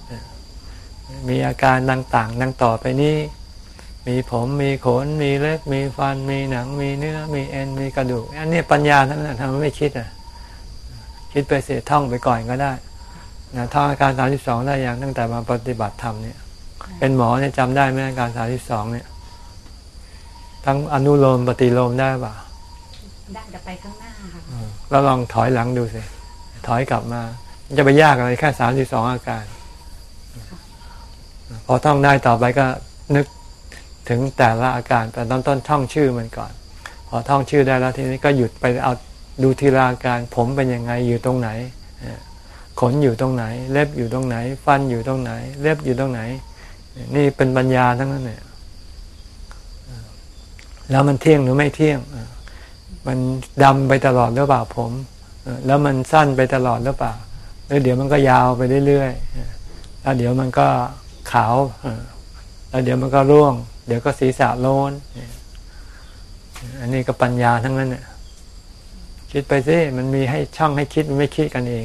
มีอาการต่างๆดังต่อไปนี้ มีผมมีขน มีเล็บมีฟัน มีหนัง มีเนื้อ มีเอ็น มีกระดูก อันนี้ปัญญาทั้งนั้นทำไมไม่คิดอะ คิดไปเสียท่องไปก่อนก็ได้นะท่องอาการสามสิบสองได้อย่างตั้งแต่มาปฏิบัติธรรมเนี่ย เป็นหมอเนี่ยจำได้ไหมอาการสามสิบสองเนี่ย ทั้งอนุโลมปฏิโลมได้ป่ะได้จะไปข้างหน้าค่ะอืมแล้วลองถอยหลังดูสิ ถอยกลับมามันจะไปยากอะไรแค่สามสิบสองอาการ พอท่องได้ต่อไปก็นึกถึงแต่ละอาการแต่ตอนต้นท่องชื่อมันก่อน พอท่องชื่อได้แล้วทีนี้ก็หยุดไปเอาดูทีละอาการ ผมเป็นยังไงอยู่ตรงไหนขนอยู่ตรงไหน เล็บอยู่ตรงไหน ฟันอยู่ตรงไหน เล็บอยู่ตรงไหน นี่เป็นปัญญาทั้งนั้นเนี่ยแล้วมันเที่ยงหรือไม่เที่ยง มันดำไปตลอดหรือเปล่าผม แล้วมันสั้นไปตลอดหรือเปล่าแล้วเดี๋ยวมันก็ยาวไปเรื่อยๆแล้วเดี๋ยวมันก็ขาวแล้วเดี๋ยวมันก็ร่วง เดี๋ยวก็ศีรษะโลนอันนี้ก็ปัญญาทั้งนั้นเนี่ยคิดไปสิมันมีให้ช่องให้คิดมันไม่คิดกันเอง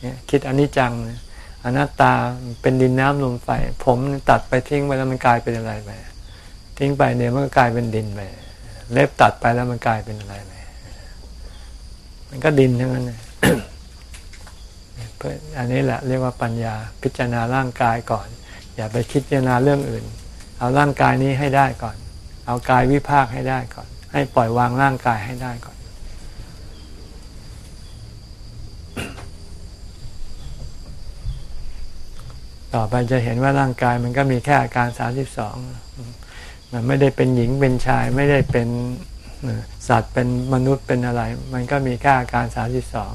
เนี่ยคิดอนิจจัง อนัตตาเป็นดินน้ำลมไฟผมตัดไปทิ้งไปแล้วมันกลายเป็นอะไรไปทิ้งไปเนี่ยมันก็กลายเป็นดินไปเล็บตัดไปแล้วมันกลายเป็นอะไรไปมันก็ดินทั้งนั้นเพื่ออันนี้แหละเรียกว่าปัญญาพิจารณาร่างกายก่อน อย่าไปคิดพิจารณาเรื่องอื่น เอาร่างกายนี้ให้ได้ก่อน เอากายวิภาคให้ได้ก่อน ให้ปล่อยวางร่างกายให้ได้ก่อน ต่อไปจะเห็นว่าร่างกายมันก็มีแค่อาการสามสิบสองมันไม่ได้เป็นหญิงเป็นชายไม่ได้เป็นสัตว์เป็นมนุษย์เป็นอะไร มันก็มีแค่อาการสามสิบสอง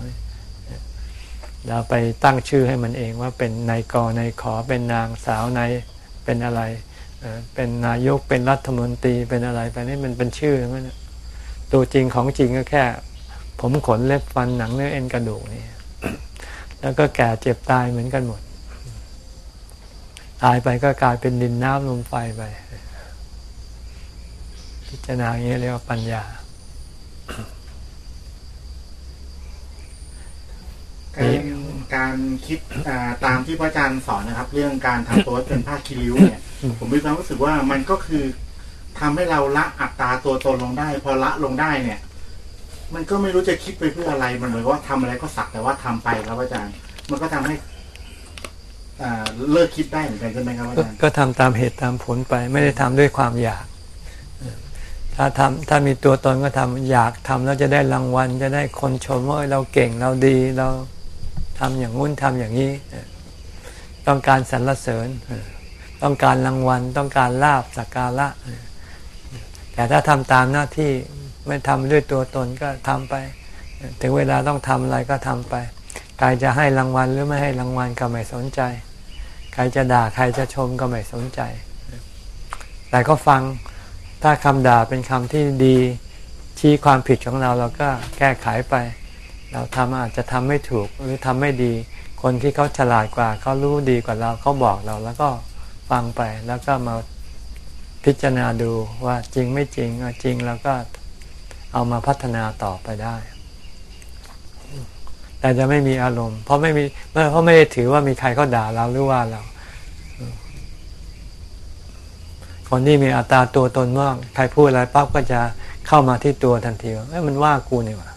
เราไปตั้งชื่อให้มันเองว่าเป็นนายกนายขอเป็นนางสาวนายเป็นอะไร เป็นนายกเป็นรัฐมนตรีเป็นอะไรไปนี่มันเป็นชื่อมันตัวจริงของจริงก็แค่ ผมขนเล็บฟันหนังเนื้อเอ็นกระดูกนี่แล้วก็แก่เจ็บตายเหมือนกันหมด ตายไปก็กลายเป็นดินน้ำลมไฟไป พิจารณาอย่างนี้เรียกว่าปัญญาการการคิดตามที่พระอาจารย์สอนนะครับ เรื่องการทำตัวเป็นผ้าคิริ้วเนี่ย ผมมีความรู้สึกว่ามันก็คือทำให้เราละอัตตาตัวตนลงได้ พอละลงได้เนี่ย มันก็ไม่รู้จะคิดไปเพื่ออะไรมันเหมือนว่าทำอะไรก็สักแต่ว่าทำไปครับอาจารย์ มันก็ทำให้ เลิกคิดได้เหมือนกันใช่ไหมครับอาจารย์ก็ทำตามเหตุตามผลไป ไม่ได้ทำด้วยความอยาก ถ้าทำถ้ามีตัวตนก็ทำอยากทำแล้วจะได้รางวัล จะได้คนชมว่าเราเก่งเราดีเราทำอย่างงุ้นทำอย่างนี้ ต้องการสรรเสริญ ต้องการรางวัล ต้องการลาบสักการะแต่ถ้าทำตามหน้าที่ไม่ทำด้วยตัวตนก็ทำไป ถึงเวลาต้องทำอะไรก็ทำไปใครจะให้รางวัลหรือไม่ให้รางวัลก็ไม่สนใจ รจะด่าใครจะชมก็ไม่สนใจ แต่ก็ฟังถ้าคำด่าเป็นคำที่ดีชี้ความผิดของเราเราก็แก้ไขไป เราทำอาจจะทำไม่ถูกหรือทำไม่ดี คนที่เขาฉลาดกว่าเขารู้ดีกว่าเราเขาบอกเราแล้วก็ฟังไปแล้วก็มาพิจารณาดูว่าจริงไม่จริงจริงแล้วก็เอามาพัฒนาต่อไปได้ แต่จะไม่มีอารมณ์ เพราะไม่มีเพราะไม่ได้ถือว่ามีใครเขาด่าเราหรือว่าเรา คนที่มีอัตราตัวตนมากใครพูดอะไรปั๊บก็จะเข้ามาที่ตัวทันทีว่ามันว่ากูนี่หว่า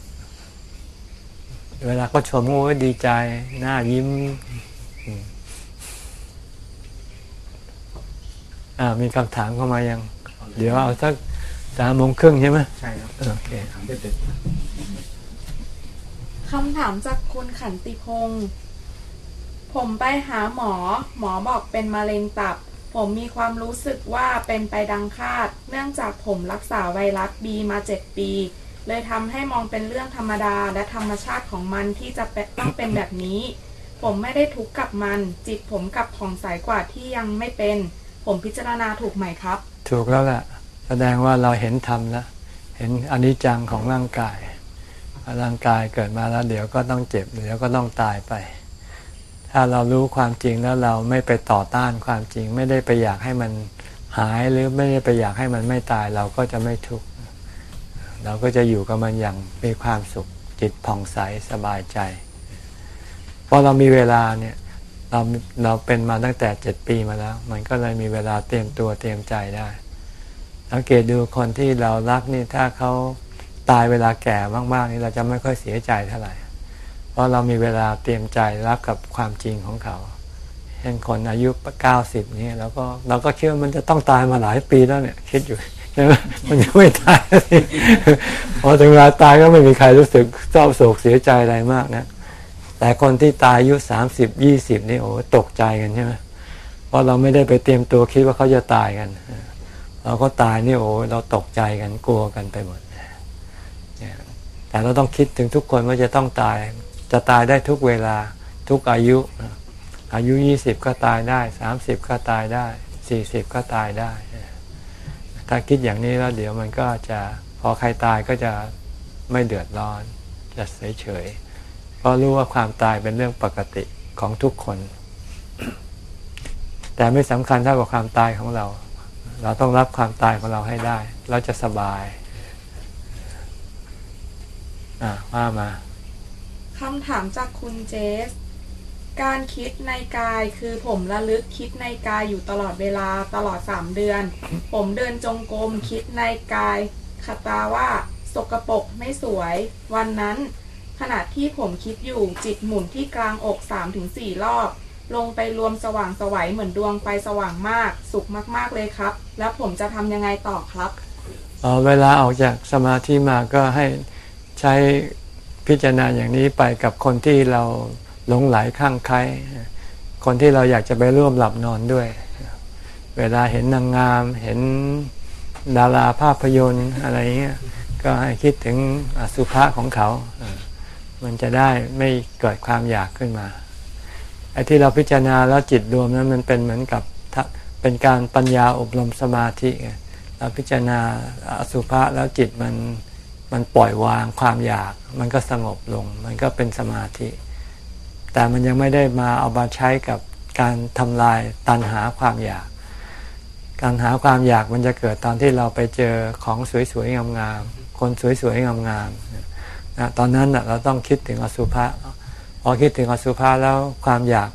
เวลาก็ชมโอ้ดีใจ หน้ายิ้มอ่ามีคำถามเข้ามายัง เดี๋ยวเอาสักสามโมงครึ่งใช่ไหมใช่ครับโอเคถามเด็ด คำถามจากคุณขันติพงศ์ผมไปหาหมอ หมอบอกเป็นมะเร็งตับ ผมมีความรู้สึกว่าเป็นไปดังคาด เนื่องจากผมรักษาไวรัสบีมาเจ็ดปี เลยทำให้มองเป็นเรื่องธรรมดาและธรรมชาติของมันที่จะต้องเป็นแบบนี้ ผมไม่ได้ทุกข์กับมัน จิตผมกับผ่องใสกว่าที่ยังไม่เป็น ผมพิจารณาถูกไหมครับ ถูกแล้วแหละแสดงว่าเราเห็นธรรมแล้วเห็นอนิจจังของร่างกาย ร่างกายเกิดมาแล้วเดี๋ยวก็ต้องเจ็บเดี๋ยวก็ต้องตายไป ถ้าเรารู้ความจริงแล้วเราไม่ไปต่อต้านความจริง ไม่ได้ไปอยากให้มันหายหรือไม่ได้ไปอยากให้มันไม่ตายเราก็จะไม่ทุกข์เราก็จะอยู่กับมันอย่างมีความสุขจิตผ่องใสสบายใจ เพราะเรามีเวลาเนี่ยเราเราเป็นมาตั้งแต่เจ็ดปีมาแล้ว มันก็เลยมีเวลาเตรียมตัวเตรียมใจได้สังเกตดูคนที่เรารักนี่ถ้าเขา ตายเวลาแก่มากๆนี่เราจะไม่ค่อยเสียใจเท่าไหร่ เพราะเรามีเวลาเตรียมใจรับกับความจริงของเขาเช่นคนอายุเก้าสิบนี่แล้วก็เราก็คิดว่ามันจะต้องตายมาหลายปีแล้วเนี่ย คิดอยู่ใช่ไหมมันยังไม่ตายพอถึงเวลาตายก็ไม่มีใครรู้สึกเศร้าโศกเสียใจอะไรมากนะแต่คนที่ตายอายุสามสิบยี่สิบนี่โอ้ตกใจกันใช่ไหมเพราะเราไม่ได้ไปเตรียมตัวคิดว่าเขาจะตายกัน เราก็ตายนี่โอ้เราตกใจกันกลัวกันไปหมด แต่เราต้องคิดถึงทุกคนว่าจะต้องตาย จะตายได้ทุกเวลาทุกอายุ อายุยี่สิบก็ตายได้สามสิบก็ตายได้สี่สิบก็ตายได้ ถ้าคิดอย่างนี้แล้วเดี๋ยวมันก็จะพอใครตายก็จะไม่เดือดร้อน จะเฉยเฉยๆเพราะรู้ว่าความตายเป็นเรื่องปกติของทุกคน แต่ไม่สำคัญเท่ากับความตายของเรา เราต้องรับความตายของเราให้ได้ เราจะสบาย อ่าว่ามาคำถามจากคุณเจส การคิดในกายคือผมระลึกคิดในกายอยู่ตลอดเวลาตลอดสามเดือน ผมเดินจงกรมคิดในกายคตาว่าสกปรกไม่สวย วันนั้น ขณะที่ผมคิดอยู่จิตหมุนที่กลางอกสามถึงสี่รอบ ลงไปรวมสว่างสวัยเหมือนดวงไฟสว่างมาก สุขมาก ๆเลยครับ แล้วผมจะทำยังไงต่อครับเอ่อเวลาออกจากสมาธิมาก็ให้ ใช้พิจารณาอย่างนี้ไปกับคนที่เราหลงไหลข้างใครคนที่เราอยากจะไปร่วมหลับนอนด้วย เวลาเห็นนางงาม เห็นดาราภาพยนตร์อะไรเงี้ยก็ให้คิดถึงอสุภะของเขา มันจะได้ไม่เกิดความอยากขึ้นมาไอ้ที่เราพิจารณาแล้วจิตรวมนั้นมันเป็นเหมือนกับเป็นการปัญญาอบรมสมาธิเราพิจารณาอสุภะแล้วจิตมัน มันปล่อยวางความอยาก มันก็สงบลง มันก็เป็นสมาธิ แต่มันยังไม่ได้มาเอามาใช้กับการทำลายตันหาความอยาก การหาความอยากมันจะเกิดตอนที่เราไปเจอของสวยๆงามๆคนสวยๆงามๆนะตอนนั้นนะเราต้องคิดถึงอสุภะพอคิดถึงอสุภะแล้วความอยาก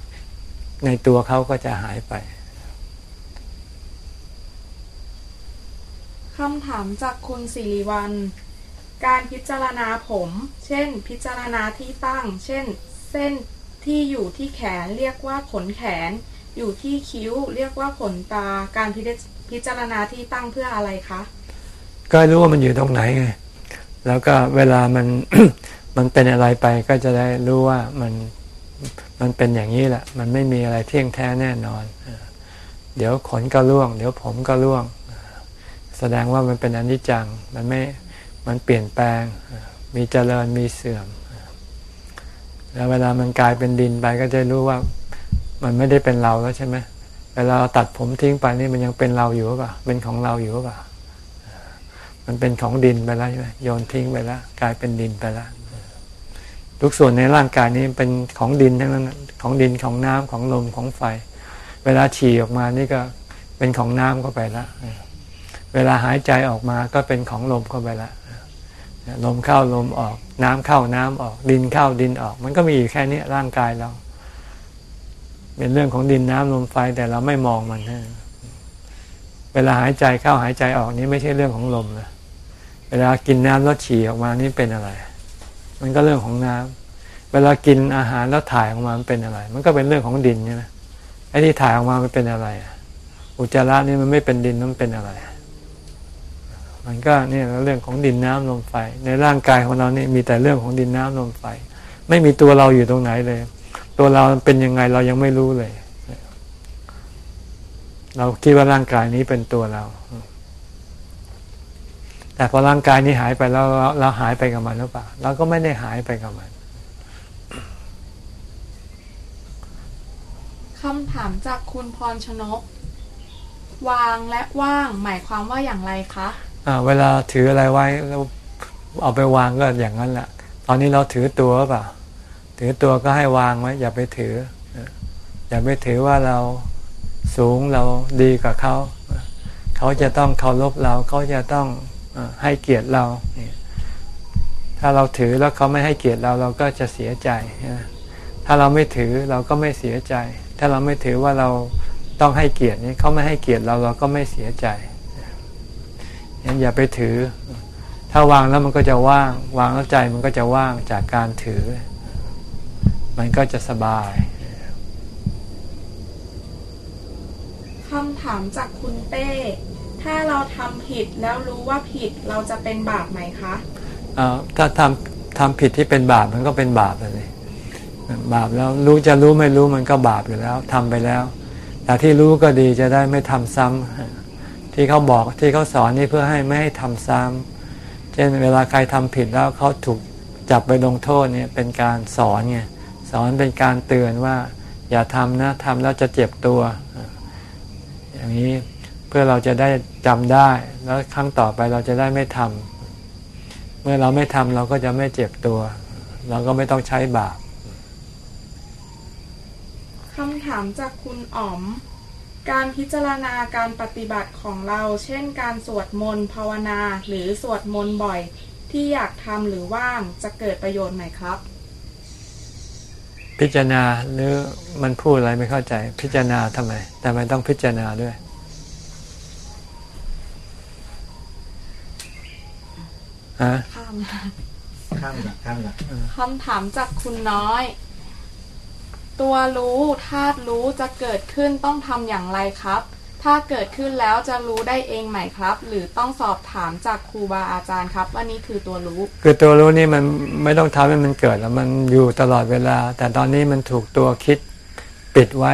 ในตัวเขาก็จะหายไปคำถามจากคุณสิริวัล การพิจารณาผม เช่น พิจารณาที่ตั้ง เช่น เส้นที่อยู่ที่แขนเรียกว่าขนแขน อยู่ที่คิ้วเรียกว่าขนตา การพิจพิจารณาที่ตั้งเพื่ออะไรคะ ก็รู้ว่ามันอยู่ตรงไหนไง แล้วก็เวลามัน มันเป็นอะไรไปก็จะได้รู้ว่ามัน มันเป็นอย่างนี้แหละ มันไม่มีอะไรเที่ยงแท้แน่นอน เดี๋ยวขนก็ร่วง เดี๋ยวผมก็ร่วง แสดงว่ามันเป็นอนิจจัง มันไม่ มันเปลี่ยนแปลง มีเจริญมีเสื่อม แล้วเวลามันกลายเป็นดินไปก็จะรู้ว่ามันไม่ได้เป็นเราแล้วใช่ไหมเวลาเราตัดผมทิ้งไปนี่มันยังเป็นเราอยู่เปล่าเป็นของเราอยู่เปล่ามันเป็นของดินไปแล้วใช่ไหมโยนทิ้งไปแล้วกลายเป็นดินไปแล้วทุกส่วนในร่างกายนี้เป็นของดินทั้งนั้นของดินของน้ำของลมของไฟ เวลาฉี่ออกมานี่ก็เป็นของน้ำเข้าไปแล้วเวลาหายใจออกมาก็เป็นของลมเข้าไปแล้ว ลมเข้าลมออก น้ำเข้าน้ำออก ดินเข้าดินออก มันก็มีอยู่แค่นี้ร่างกายเรา เป็นเรื่องของดินน้ำลมไฟแต่เราไม่มองมันนะเวลาหายใจเข้าหายใจออกนี่ไม่ใช่เรื่องของลมนะเวลากินน้ำแล้วฉี่ออกมานี่เป็นอะไร มันก็เรื่องของน้ำเวลากินอาหารแล้วถ่ายออกมามันเป็นอะไร มันก็เป็นเรื่องของดินใช่ไหมไอ้ที่ถ่ายออกมามันเป็นอะไร อุจจาระนี่มันไม่เป็นดินมันเป็นอะไร มันก็เนี่ยเรื่องของดินน้ำลมไฟ ในร่างกายของเราเนี่ยมีแต่เรื่องของดินน้ำลมไฟ ไม่มีตัวเราอยู่ตรงไหนเลย ตัวเราเป็นยังไงเรายังไม่รู้เลย เราคิดว่าร่างกายนี้เป็นตัวเรา แต่พอร่างกายนี้หายไปแล้วเราเราหายไปกับมันหรือเปล่าเราก็ไม่ได้หายไปกับมันคำถามจากคุณพรชนก วางและว่างหมายความว่าอย่างไรคะ เวลาถืออะไรไว้แล้วเอาไปวางก็อย่างนั้นแหละตอนนี้เราถือตัวเปล่าถือตัวก็ให้วางไว้อย่าไปถือ อย่าไปถือว่าเราสูงเราดีกว่าเขา เขาจะต้องเคารพเราเขาจะต้องให้เกียรติเรา ถ้าเราถือแล้วเขาไม่ให้เกียรติเราเราก็จะเสียใจ ถ้าเราไม่ถือเราก็ไม่เสียใจ ถ้าเราไม่ถือว่าเราต้องให้เกียรตินี่เขาไม่ให้เกียรติเราเราก็ไม่เสียใจ งั้นอย่าไปถือ ถ้าวางแล้วมันก็จะว่าง วางแล้วใจมันก็จะว่างจากการถือ มันก็จะสบายคำถามจากคุณเต้ถ้าเราทำผิดแล้วรู้ว่าผิดเราจะเป็นบาปไหมคะเอ่อถ้าทำทำผิดที่เป็นบาปมันก็เป็นบาปเลยบาปแล้วรู้จะรู้ไม่รู้มันก็บาปอยู่แล้วทำไปแล้วแแต่ที่รู้ก็ดีจะได้ไม่ทำซ้ำ ที่เขาบอกที่เขาสอนนี่เพื่อให้ไม่ให้ทำซ้ำเช่นเวลาใครทำผิดแล้วเขาถูกจับไปลงโทษเนี่ยเป็นการสอนไงสอนเป็นการเตือนว่า อย่าทำนะทำแล้วจะเจ็บตัว อย่างนี้เพื่อเราจะได้จำได้ แล้วครั้งต่อไปเราจะได้ไม่ทำเมื่อเราไม่ทำเราก็จะไม่เจ็บตัว เราก็ไม่ต้องใช้บาปคำถามจากคุณอ๋อม การพิจารณาการปฏิบัติของเรา เช่น การสวดมนต์ภาวนา หรือสวดมนต์บ่อย ที่อยากทำหรือว่างจะเกิดประโยชน์ไหมครับ พิจารณาหรือมันพูดอะไรไม่เข้าใจ พิจารณาทำไมแต่ไม่ต้องพิจารณาด้วย ฮะข้ามข้ามไปก่อนข้ามไปก่อนคำถามจากคุณน้อย ตัวรู้ธาตุรู้จะเกิดขึ้นต้องทำอย่างไรครับ ถ้าเกิดขึ้นแล้วจะรู้ได้เองไหมครับ หรือต้องสอบถามจากครูบาอาจารย์ครับว่านี่คือตัวรู้ คือตัวรู้นี่มันไม่ต้องทำให้มันเกิดแล้วมันอยู่ตลอดเวลา แต่ตอนนี้มันถูกตัวคิดปิดไว้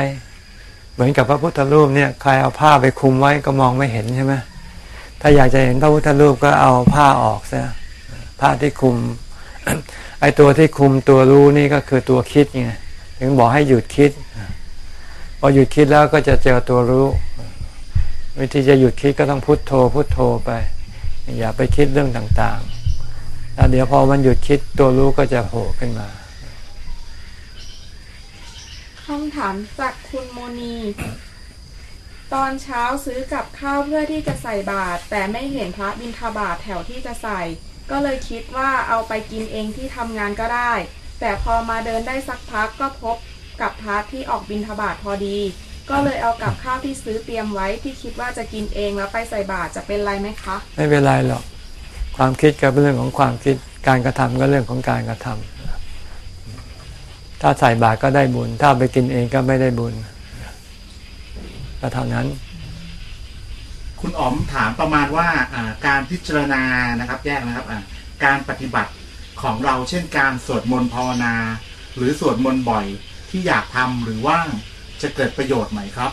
เหมือนกับพระพุทธรูปเนี่ยใครเอาผ้าไปคุมไว้ก็มองไม่เห็นใช่ไหมถ้าอยากจะเห็นพระพุทธรูปก็เอาผ้าออกซะผ้าที่คุมไอ้ตัวที่คุมตัวรู้นี่ก็คือตัวคิดไง ถึงบอกให้หยุดคิด พอหยุดคิดแล้วก็จะเจอตัวรู้ วิธีจะหยุดคิดก็ต้องพุโทโธ พุโทโธไป อย่าไปคิดเรื่องต่างๆแล้วเดี๋ยวพอมันหยุดคิดตัวรู้ก็จะโผล่ขึ้นมาคำถามจากคุณโมนีตอนเช้าซื้อกับข้าวเพื่อที่จะใส่บาตรแต่ไม่เห็นพระบิณฑบาตแถวที่จะใส่ ก็เลยคิดว่าเอาไปกินเองที่ทำงานก็ได้ แต่พอมาเดินได้สักพักก็พบกับพระที่ออกบิณฑบาตพอดี ก็เลยเอากับข้าวที่ซื้อเตรียมไว้ที่คิดว่าจะกินเองแล้วไปใส่บาตรจะเป็นไรไหมคะ ไม่เป็นไรหรอก ความคิดก็เป็นเรื่องของความคิดการกระทำก็เรื่องของการกระทำถ้าใส่บาตรก็ได้บุญ ถ้าเอาไปกินเองก็ไม่ได้บุญก็เท่านั้น คุณอ๋อมถามประมาณว่าอ่าการพิจารณานะครับ แยกนะครับอ่าการปฏิบัติ ของเราเช่นการสวดมนต์ภาวนา หรือสวดมนต์บ่อยที่อยากทำหรือว่างจะเกิดประโยชน์ไหมครับ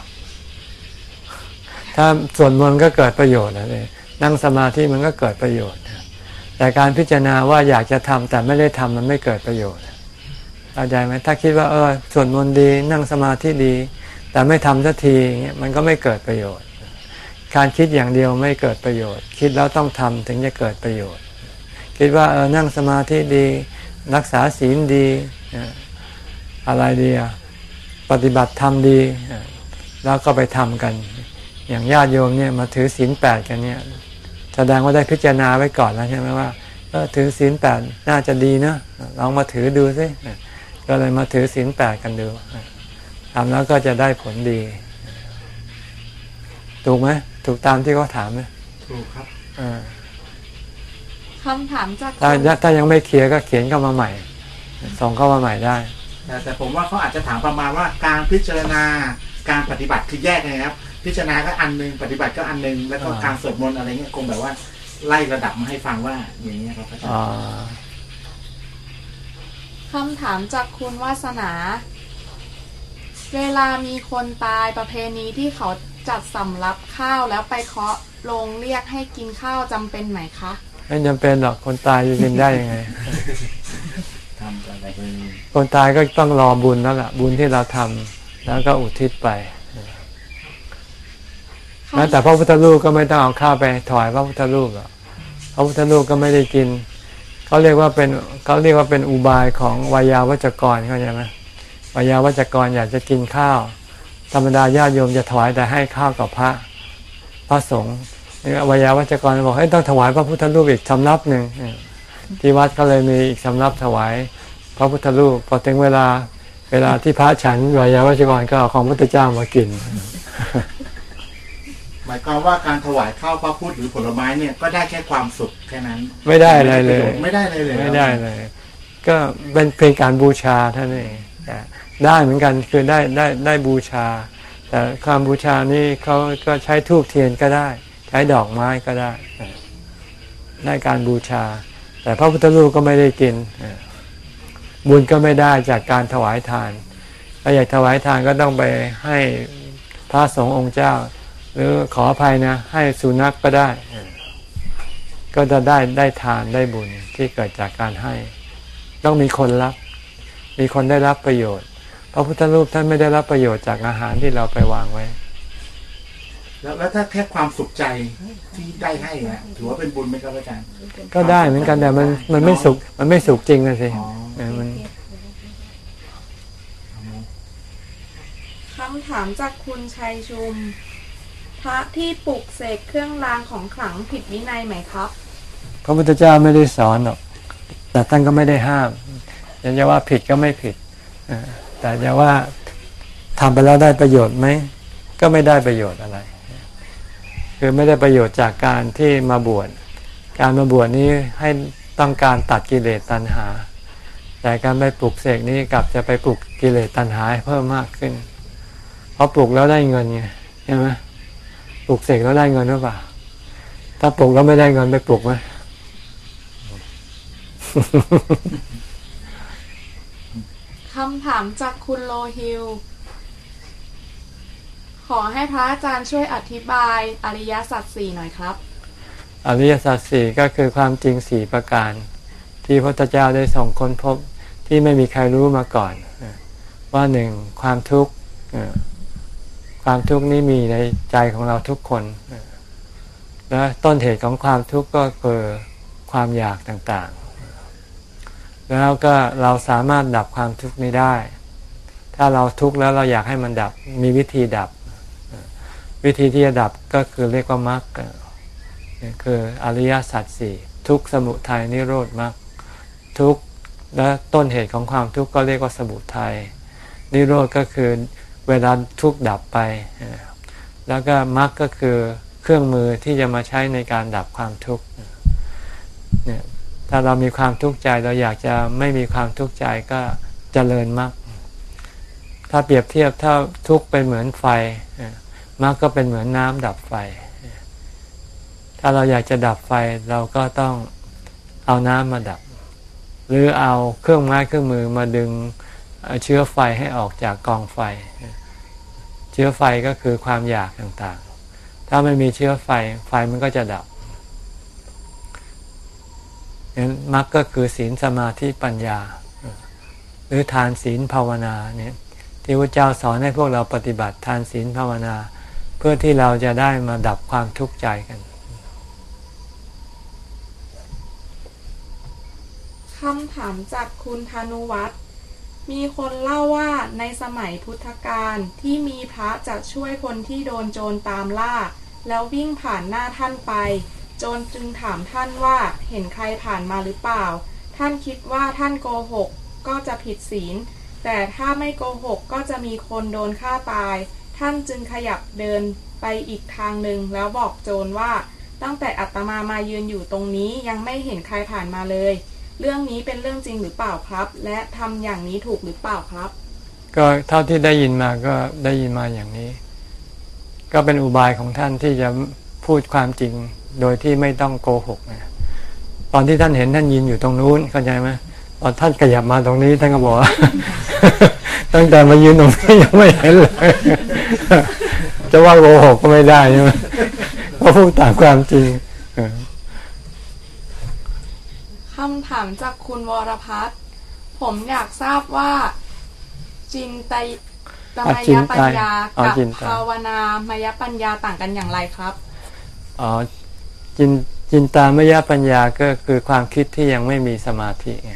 ถ้าสวนมนต์ก็เกิดประโยชน์นะเลยนั่งสมาธิมันก็เกิดประโยชน์แต่การพิจารณาว่าอยากจะทำแต่ไม่ได้ทำมันไม่เกิดประโยชน์เข้าใจไหมถ้าคิดว่าเออสวนมนต์ดี นั่งสมาธิดี แต่ไม่ทำสักทีอย่างเงี้ยมันก็ไม่เกิดประโยชน์ การคิดอย่างเดียวไม่เกิดประโยชน์ คิดแล้วต้องทำถึงจะเกิดประโยชน์ คิดว่าเออนั่งสมาธิดี รักษาศีลดีนะอะไรดีอะปฏิบัติธรรมดี แล้วก็ไปทำกัน อย่างญาติโยมเนี่ยมาถือศีลแปดกันเนี่ยแสดงว่าได้พิจารณาไว้ก่อนแล้วใช่ไหมว่าเออถือศีลแปดน่าจะดีนะลองมาถือดูสิก็เลยมาถือศีลแปดกันดูทำแล้วก็จะได้ผลดี ถูกไหมถูกตามที่เขาถามไหมถูกครับอ่า คำถามจากถ้าคุณถ้ายังไม่เคลียร์ก็เขียนเข้ามาใหม่ ส่งเข้ามาใหม่ได้แต่แต่ผมว่าเขาอาจจะถามประมาณว่าการพิจารณาการปฏิบัติคือแยกไงครับ พิจารณาก็อันหนึงปฏิบัติก็อันหนึงแล้วก็อ่าการสวดมนต์อะไรเงี้ยคงแบบว่าไล่ระดับมาให้ฟังว่าอย่างนี้ยครับอาจารย์อ่าคำถามจากคุณวาสนา เวลามีคนตายประเพณีที่เขาจัดสำรับข้าวแล้วไปเคาะลงเรียกให้กินข้าวจำเป็นไหมคะ ไม่จำเป็นหรอกคนตายจะกินได้ยังไงทำอะไรไปคนตายก็ต้องรอบุญแล้วล่ะ บุญที่เราทำแล้วก็อุทิศไปแม้แต่พระพุทธรูปก็ไม่ต้องเอาข้าวไปถวายพระพุทธรูปหรอกพระพุทธรูปก็ไม่ได้กินเขาเรียกว่าเป็นเขาเรียกว่าเป็นอุบายของวายาวัจกรเข้าใจไหมวายาวัจกรอยากจะกินข้าว ธรรมดาญาติโยมจะถวายแต่ให้ข้าวกับพระ พระสงฆ์ นี่วายาวัจกรบอกให้ยต้องถวายพระพุทธรูปอีกสำรับหนึ่งที่วัดก็เลยมีอีกสำรับถวายพระพุทธรูปพอถึงเวลาเวลาที่พระฉันวายาวัจกรก็เอาของพระพุทธเจ้ามากิน หมายความว่าการถวายข้าวพระพุทธหรือผลไม้เนี่ยก็ได้แค่ความสุขแค่นั้น ไม่ได้อะไรเลย ไม่ได้เลยเลยไม่ได้เลย ก็เป็นเพียงการบูชาเท่านั้นเองแต่ได้เหมือนกันคือได้ได้ได้บูชา แต่ความบูชานี่เขาก็ใช้ทูบเทียนก็ได้ ใช้ดอกไม้ก็ได้ ได้การบูชา แต่พระพุทธรูปก็ไม่ได้กิน บุญก็ไม่ได้จากการถวายทาน ถ้าอยากถวายทานก็ต้องไปให้พระสงฆ์องค์เจ้า หรือขออภัยนะ ให้สุนัขกก็ได้ ก็จะได้ได้ทานได้บุญที่เกิดจากการให้ ต้องมีคนรับ มีคนได้รับประโยชน์ พระพุทธรูปท่านไม่ได้รับประโยชน์จากอาหารที่เราไปวางไว้ แล้วแล้วถ้าแค่ความสุขใจที่ได้ให้เนี่ยถือว่าเป็นบุญไหมครับอาจารย์ก็ได้เหมือนกันแต่มันมันไม่สุขมันไม่สุขจริงนะสิอ๋อเออมันคำถามจากคุณชัยชุม พระที่ปลุกเสกเครื่องรางของขลังผิดวินัยไหมครับ พระพุทธเจ้าไม่ได้สอนหรอก แต่ท่านก็ไม่ได้ห้ามยังจะว่าผิดก็ไม่ผิดเออแต่จะว่าทำไปแล้วได้ประโยชน์ไหม ก็ไม่ได้ประโยชน์อะไร คือไม่ได้ประโยชน์จากการที่มาบวชการมาบวชนี้ให้ต้องการตัดกิเลสตัณหา แต่การไปปลูกเสกนี้กลับจะไปปลูกกิเลสตัณหาเพิ่มมากขึ้น เพราะปลูกแล้วได้เงินไงใช่ไหมปลูกเสกแล้วได้เงินหรือเปล่า ถ้าปลูกแล้วไม่ได้เงินไปปลูกไหมคำถามจากคุณโลฮิล ขอให้พระอาจารย์ช่วยอธิบายอริยสัจสี่หน่อยครับ อริยสัจสี่ก็คือความจริงสี่ประการ ที่พระพุทธเจ้าได้ส่งค้นพบที่ไม่มีใครรู้มาก่อน ว่าหนึ่งความทุกข์ความทุกข์นี้มีในใจของเราทุกคน และต้นเหตุของความทุกข์ก็คือความอยากต่างๆ แล้วก็เราสามารถดับความทุกข์นี้ได้ ถ้าเราทุกข์แล้วเราอยากให้มันดับมีวิธีดับ วิธีที่จะดับก็คือเรียกว่ามรรคคืออริยสัจสี่ทุกสมุทัยนิโรธมรรคทุกและต้นเหตุของความทุกข์ก็เรียกว่าสมุทัยนิโรธก็คือเวลาทุกข์ดับไป แล้วก็มรรคก็คือเครื่องมือที่จะมาใช้ในการดับความทุกข์เนี่ยถ้าเรามีความทุกข์ใจเราอยากจะไม่มีความทุกข์ใจก็เจริญมรรคถ้าเปรียบเทียบถ้าทุกข์เป็นเหมือนไฟ มรรคก็เป็นเหมือนน้ำดับไฟ ถ้าเราอยากจะดับไฟเราก็ต้องเอาน้ำมาดับ หรือเอาเครื่องไม้เครื่องมือมาดึงเชื้อไฟให้ออกจากกองไฟ เชื้อไฟก็คือความอยากต่างๆ ถ้าไม่มีเชื้อไฟไฟมันก็จะดับนั้นมรรคก็คือศีลสมาธิปัญญา หรือทานศีลภาวนาเนี่ยที่พระเจ้าสอนให้พวกเราปฏิบัติทานศีลภาวนา เพื่อที่เราจะได้มาดับความทุกข์ใจกันคำถามจากคุณธนุวัฒน์มีคนเล่าว่าในสมัยพุทธกาลที่มีพระจะช่วยคนที่โดนโจรตามล่า แล้ววิ่งผ่านหน้าท่านไป โจรจึงถามท่านว่าเห็นใครผ่านมาหรือเปล่า ท่านคิดว่าท่านโกหกก็จะผิดศีล แต่ถ้าไม่โกหกก็จะมีคนโดนฆ่าตาย ท่านจึงขยับเดินไปอีกทางหนึ่งแล้วบอกโจรว่า ตั้งแต่อัตมามายืนอยู่ตรงนี้ยังไม่เห็นใครผ่านมาเลย เรื่องนี้เป็นเรื่องจริงหรือเปล่าครับ และทำอย่างนี้ถูกหรือเปล่าครับ ก็เท่าที่ได้ยินมาก็ได้ยินมาอย่างนี้ ก็เป็นอุบายของท่านที่จะพูดความจริงโดยที่ไม่ต้องโกหกนะตอนที่ท่านเห็นท่านยืนอยู่ตรงนู้นเข้าใจไหม ตอนท่านขยับมาตรงนี้ท่านก็บอกว่าตั้งแต่มายืนตรงนี้ยังไม่เห็นเลยจะว่าโกหกก็ไม่ได้ใช่ไหมเพราะพูดตามความจริงเออคำถามจากคุณวรพัฒน์ผมอยากทราบว่า จินไตตมยปัญญาอ๋อกับจินตภาวนามยปัญญาต่างกันอย่างไรครับอ๋อจินจินตามยปัญญาก็คือความคิดที่ยังไม่มีสมาธิไง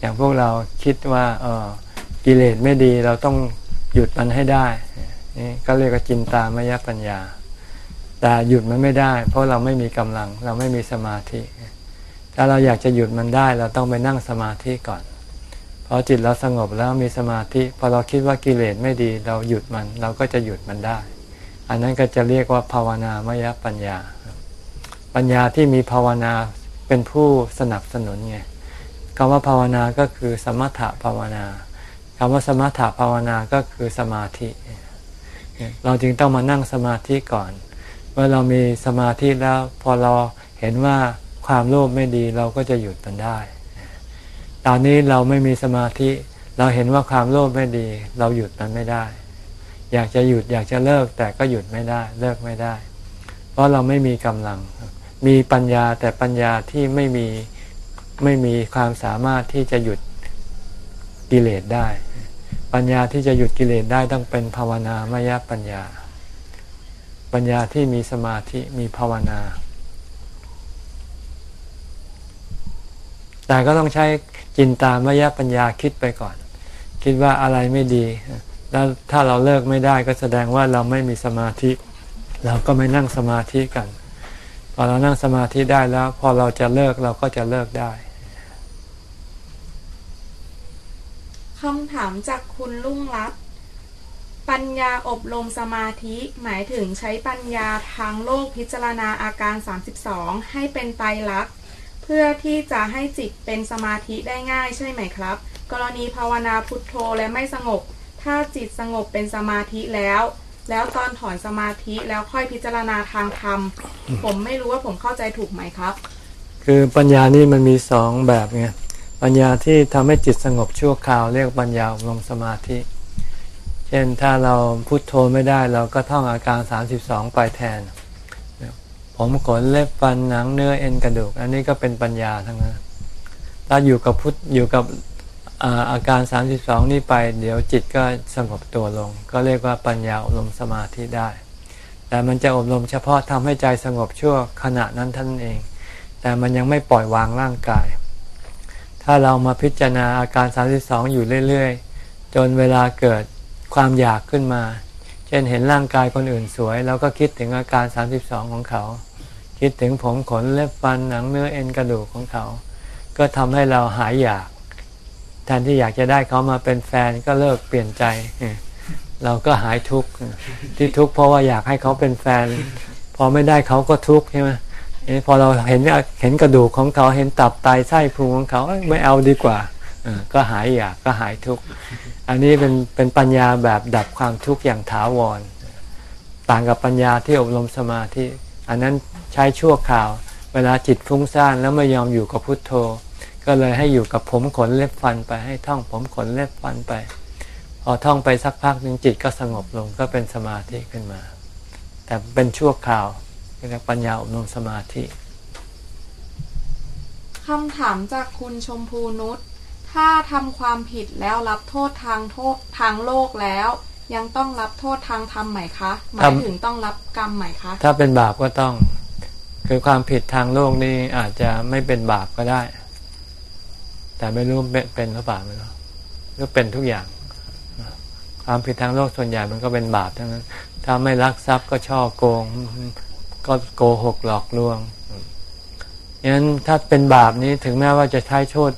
อย่างพวกเราคิดว่าเออกิเลสไม่ดีเราต้องหยุดมันให้ได้นี่ก็เรียกว่าจินตามยปัญญา แต่หยุดมันไม่ได้ เพราะเราไม่มีกำลัง เราไม่มีสมาธิถ้าเราอยากจะหยุดมันได้ เราต้องไปนั่งสมาธิก่อนพอจิตเราสงบแล้วมีสมาธิพอเราคิดว่ากิเลสไม่ดี เราหยุดมัน เราก็จะหยุดมันได้ อันนั้นก็จะเรียกว่าภาวนามยปัญญา ปัญญาที่มีภาวนาเป็นผู้สนับสนุนไง คำว่าภาวนาก็คือสมถะภาวนาคำว่าสมถะภาวนาก็คือสมาธิ เราจึงต้องมานั่งสมาธิก่อนเมื่อเรามีสมาธิแล้วพอเราเห็นว่าความโลภไม่ดีเราก็จะหยุดมันได้ ตอนนี้เราไม่มีสมาธิเราเห็นว่าความโลภไม่ดี เราหยุดมันไม่ได้ อยากจะหยุดอยากจะเลิกแต่ก็หยุดไม่ได้เลิกไม่ได้ เพราะเราไม่มีกำลัง มีปัญญาแต่ปัญญาที่ไม่มี ไม่มีความสามารถที่จะหยุดกิเลสได้ ปัญญาที่จะหยุดกิเลสได้ต้องเป็นภาวนามยปัญญา ปัญญาที่มีสมาธิมีภาวนา แต่ก็ต้องใช้จินตามยปัญญาคิดไปก่อน คิดว่าอะไรไม่ดี แล้วถ้าเราเลิกไม่ได้ก็แสดงว่าเราไม่มีสมาธิ เราก็ไม่นั่งสมาธิกันพอเรานั่งสมาธิได้แล้ว พอเราจะเลิกเราก็จะเลิกได้ คำถามจากคุณลุ่งรัตปัญญาอบรมสมาธิหมายถึงใช้ปัญญาทางโลกพิจารณาอาการ 32 ให้เป็นไตรลักษณ์เพื่อที่จะให้จิตเป็นสมาธิได้ง่ายใช่ไหมครับ กรณีภาวนาพุทโธและไม่สงบ ถ้าจิตสงบเป็นสมาธิแล้ว แล้วตอนถอนสมาธิแล้วค่อยพิจารณาทางธรรม ผมไม่รู้ว่าผมเข้าใจถูกไหมครับ คือปัญญานี่มันมีสองแบบไง ปัญญาที่ทำให้จิตสงบชั่วคราวเรียกปัญญาอบรมสมาธิ เช่นถ้าเราพุโทโธไม่ได้เราก็ท่องอาการ 32 ไปแทน ผมขนเล็บฟันหนังเนื้อเอ็นกระดูก อันนี้ก็เป็นปัญญาทั้งนั้นถ้าอยู่กับพุทอยู่กับอาอาการ 32 นี่ไป เดี๋ยวจิตก็สงบตัวลง ก็เรียกว่าปัญญาอบรมสมาธิได้ แต่มันจะอบรมเฉพาะทำให้ใจสงบชั่วขณะนั้นท่านเอง แต่มันยังไม่ปล่อยวางร่างกาย ถ้าเรามาพิจารณาอาการ 32 อยู่เรื่อยๆ จนเวลาเกิดความอยากขึ้นมา เช่นเห็นร่างกายคนอื่นสวยเราก็คิดถึงอาการ 32 ของเขา คิดถึงผมขนเล็บฟันหนังเนื้อเอ็นกระดูกของเขา ก็ทำให้เราหายอยาก แทนที่อยากจะได้เขามาเป็นแฟนก็เลิกเปลี่ยนใจ เราก็หายทุกข์ที่ทุกข์เพราะว่าอยากให้เขาเป็นแฟน พอไม่ได้เขาก็ทุกข์ใช่ไหม พอเราเห็นเห็นกระดูกของเขาเห็นตับไตไส้พุงของเขาไม่เอาดีกว่าก็หายอยากก็หายทุกข์อันนี้เป็นเป็นปัญญาแบบดับความทุกข์อย่างถาวร ต่างกับปัญญาที่อบรมสมาธิอันนั้นใช้ชั่วคราว เวลาจิตฟุ้งซ่านแล้วไม่ยอมอยู่กับพุทโธ ก็เลยให้อยู่กับผมขนเล็บฟันไปให้ท่องผมขนเล็บฟันไป พอท่องไปสักพักหนึ่งจิตก็สงบลงก็เป็นสมาธิขึ้นมา แต่เป็นชั่วคราว เรียกปัญญาอบรมสมาธิคำถามจากคุณชมพูนุชถ้าทำความผิดแล้วรับโทษทางโทษทางโลกแล้ว ยังต้องรับโทษทางธรรมไหมคะหมายถึงต้องรับกรรมไหมคะ ถ้าเป็นบาปก็ต้อง คือความผิดทางโลกนี่อาจจะไม่เป็นบาปก็ได้ แต่ไม่รู้เป็นเป็นหรือเปล่าไม่รู้หรือเป็นทุกอย่าง ความผิดทางโลกส่วนใหญ่มันก็เป็นบาปทั้งนั้น ถ้าไม่รักทรัพย์ก็ช่อโกง ก็โกหกหลอกลวงงั้นถ้าเป็นบาปนี้ถึงแม้ว่าจะใช้โทษ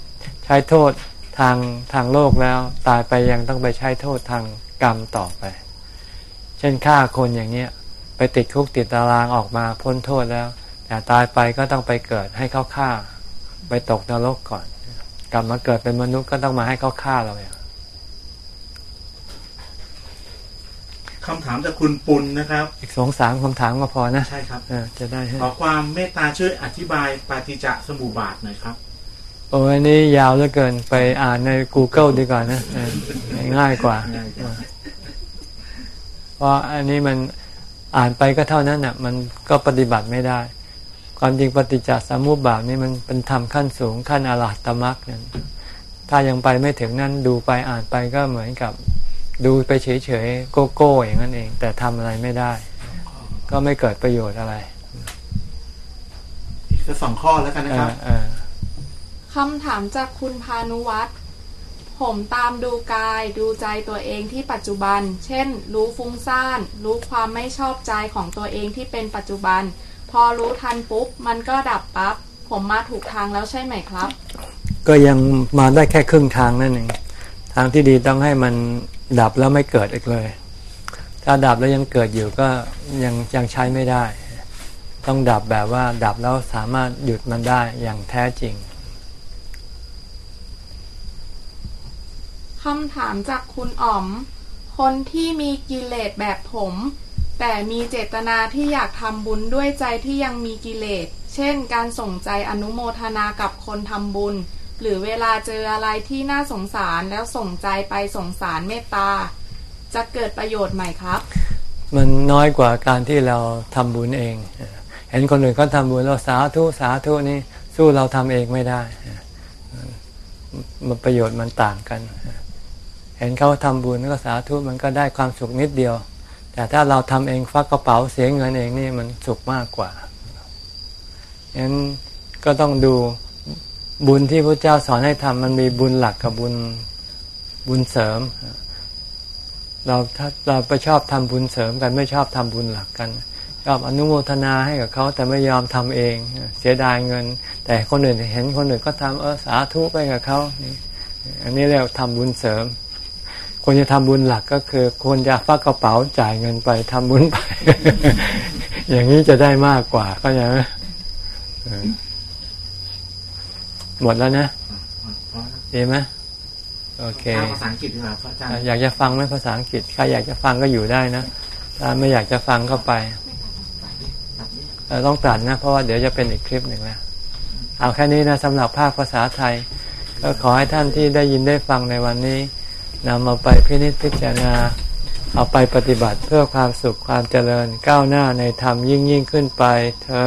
ใช้โทษทางทางโลกแล้ว ตายไปยังต้องไปใช้โทษทางกรรมต่อไป เช่นฆ่าคนอย่างเนี้ยไปติดคุกติดตารางออกมาพ้นโทษแล้ว แต่ตายไปก็ต้องไปเกิดให้เขาฆ่า ไปตกนรกก่อน กลับมาเกิดเป็นมนุษย์ก็ต้องมาให้เขาฆ่าเราอย่าง คำถามจากคุณปุณนะครับ อีกสองสามคำถามก็พอนะ ใช่ครับเออจะได้ให้ขอความเมตตาช่วยอธิบายปาฏิจจสมุปบาทหน่อยครับ โอ้ยอันนี้ยาวเหลือเกินไปอ่านใน Google ดีกว่านะเออง่ายกว่าง่ายกว่า เพราะอันนี้มันอ่านไปก็เท่านั้นน่ะ มันก็ปฏิบัติไม่ได้ ความจริงปฏิจจสมุปบาทนี่มันเป็นธรรมขั้นสูงขั้นอรหัตมรรคนั่นถ้ายังไปไม่ถึงนั้นดูไปอ่านไปก็เหมือนกับ ดูไปเฉยๆโกโก้อย่างนั้นเอง แต่ทำอะไรไม่ได้ ก็ไม่เกิดประโยชน์อะไร อีกสักสองข้อแล้วกันเอนะครับอเออคำถามจากคุณพานุวัตรผมตามดูกายดูใจตัวเองที่ปัจจุบัน เช่น รู้ฟุ้งซ่าน รู้ความไม่ชอบใจของตัวเองที่เป็นปัจจุบัน พอรู้ทันปุ๊บ มันก็ดับปั๊บผมมาถูกทางแล้วใช่ไหมครับ ก็ยังมาได้แค่ครึ่งทางนั่นเองทางที่ดีต้องให้มัน ดับแล้วไม่เกิดอีกเลย ถ้าดับแล้วยังเกิดอยู่ก็ยังยังใช้ไม่ได้ ต้องดับแบบว่าดับแล้วสามารถหยุดมันได้อย่างแท้จริงคำถามจากคุณอ๋อม คนที่มีกิเลสแบบผม แต่มีเจตนาที่อยากทำบุญด้วยใจที่ยังมีกิเลส เช่น การส่งใจอนุโมทนากับคนทำบุญ หรือเวลาเจออะไรที่น่าสงสารแล้วส่งใจไปสงสารเมตตา จะเกิดประโยชน์ไหมครับ มันน้อยกว่าการที่เราทำบุญเอง เห็นคนอื่นเขาทำบุญเราสาธุสาธุนี่สู้เราทำเองไม่ได้ มันประโยชน์มันต่างกัน เห็นเขาทำบุญก็สาธุมันก็ได้ความสุขนิดเดียว แต่ถ้าเราทำเองฟักกระเป๋าเสียเงินเองนี่มันสุขมากกว่าฉะนั้นก็ต้องดู บุญที่พระเจ้าสอนให้ทำมันมีบุญหลักกับบุญบุญเสริม เราถ้าเราไปชอบทำบุญเสริมกันไม่ชอบทำบุญหลักกันชอบอนุโมทนาให้กับเขาแต่ไม่ยอมทำเอง เสียดายเงิน แต่คนอื่นเห็นคนอื่นก็ทำเออสาธุไปกับเขาอันนี้เรียกว่าทำบุญเสริมควรจะทำบุญหลักก็คือควรจะฟักกระเป๋าจ่ายเงินไปทำบุญไป อย่างนี้จะได้มากกว่าก็ยัง หมดแล้วนะเพราะดีไหมโอเคภาษาอังกฤษดีกว่าพระอาจารย์อยากจะฟังไหมภาษาอังกฤษใครอยากจะฟังก็อยู่ได้นะถ้าไม่อยากจะฟังก็ไปเออต้องตัดนะ เพราะว่าเดี๋ยวจะเป็นอีกคลิปหนึ่งแล้วเอาแค่นี้นะสำหรับภาคภาษาไทย ก็ขอให้ท่านที่ได้ยินได้ฟังในวันนี้นำมาไปพินิจพิจารณา เอาไปปฏิบัติเพื่อความสุขความเจริญก้าวหน้าในธรรมยิ่งยิ่งขึ้นไปเธอ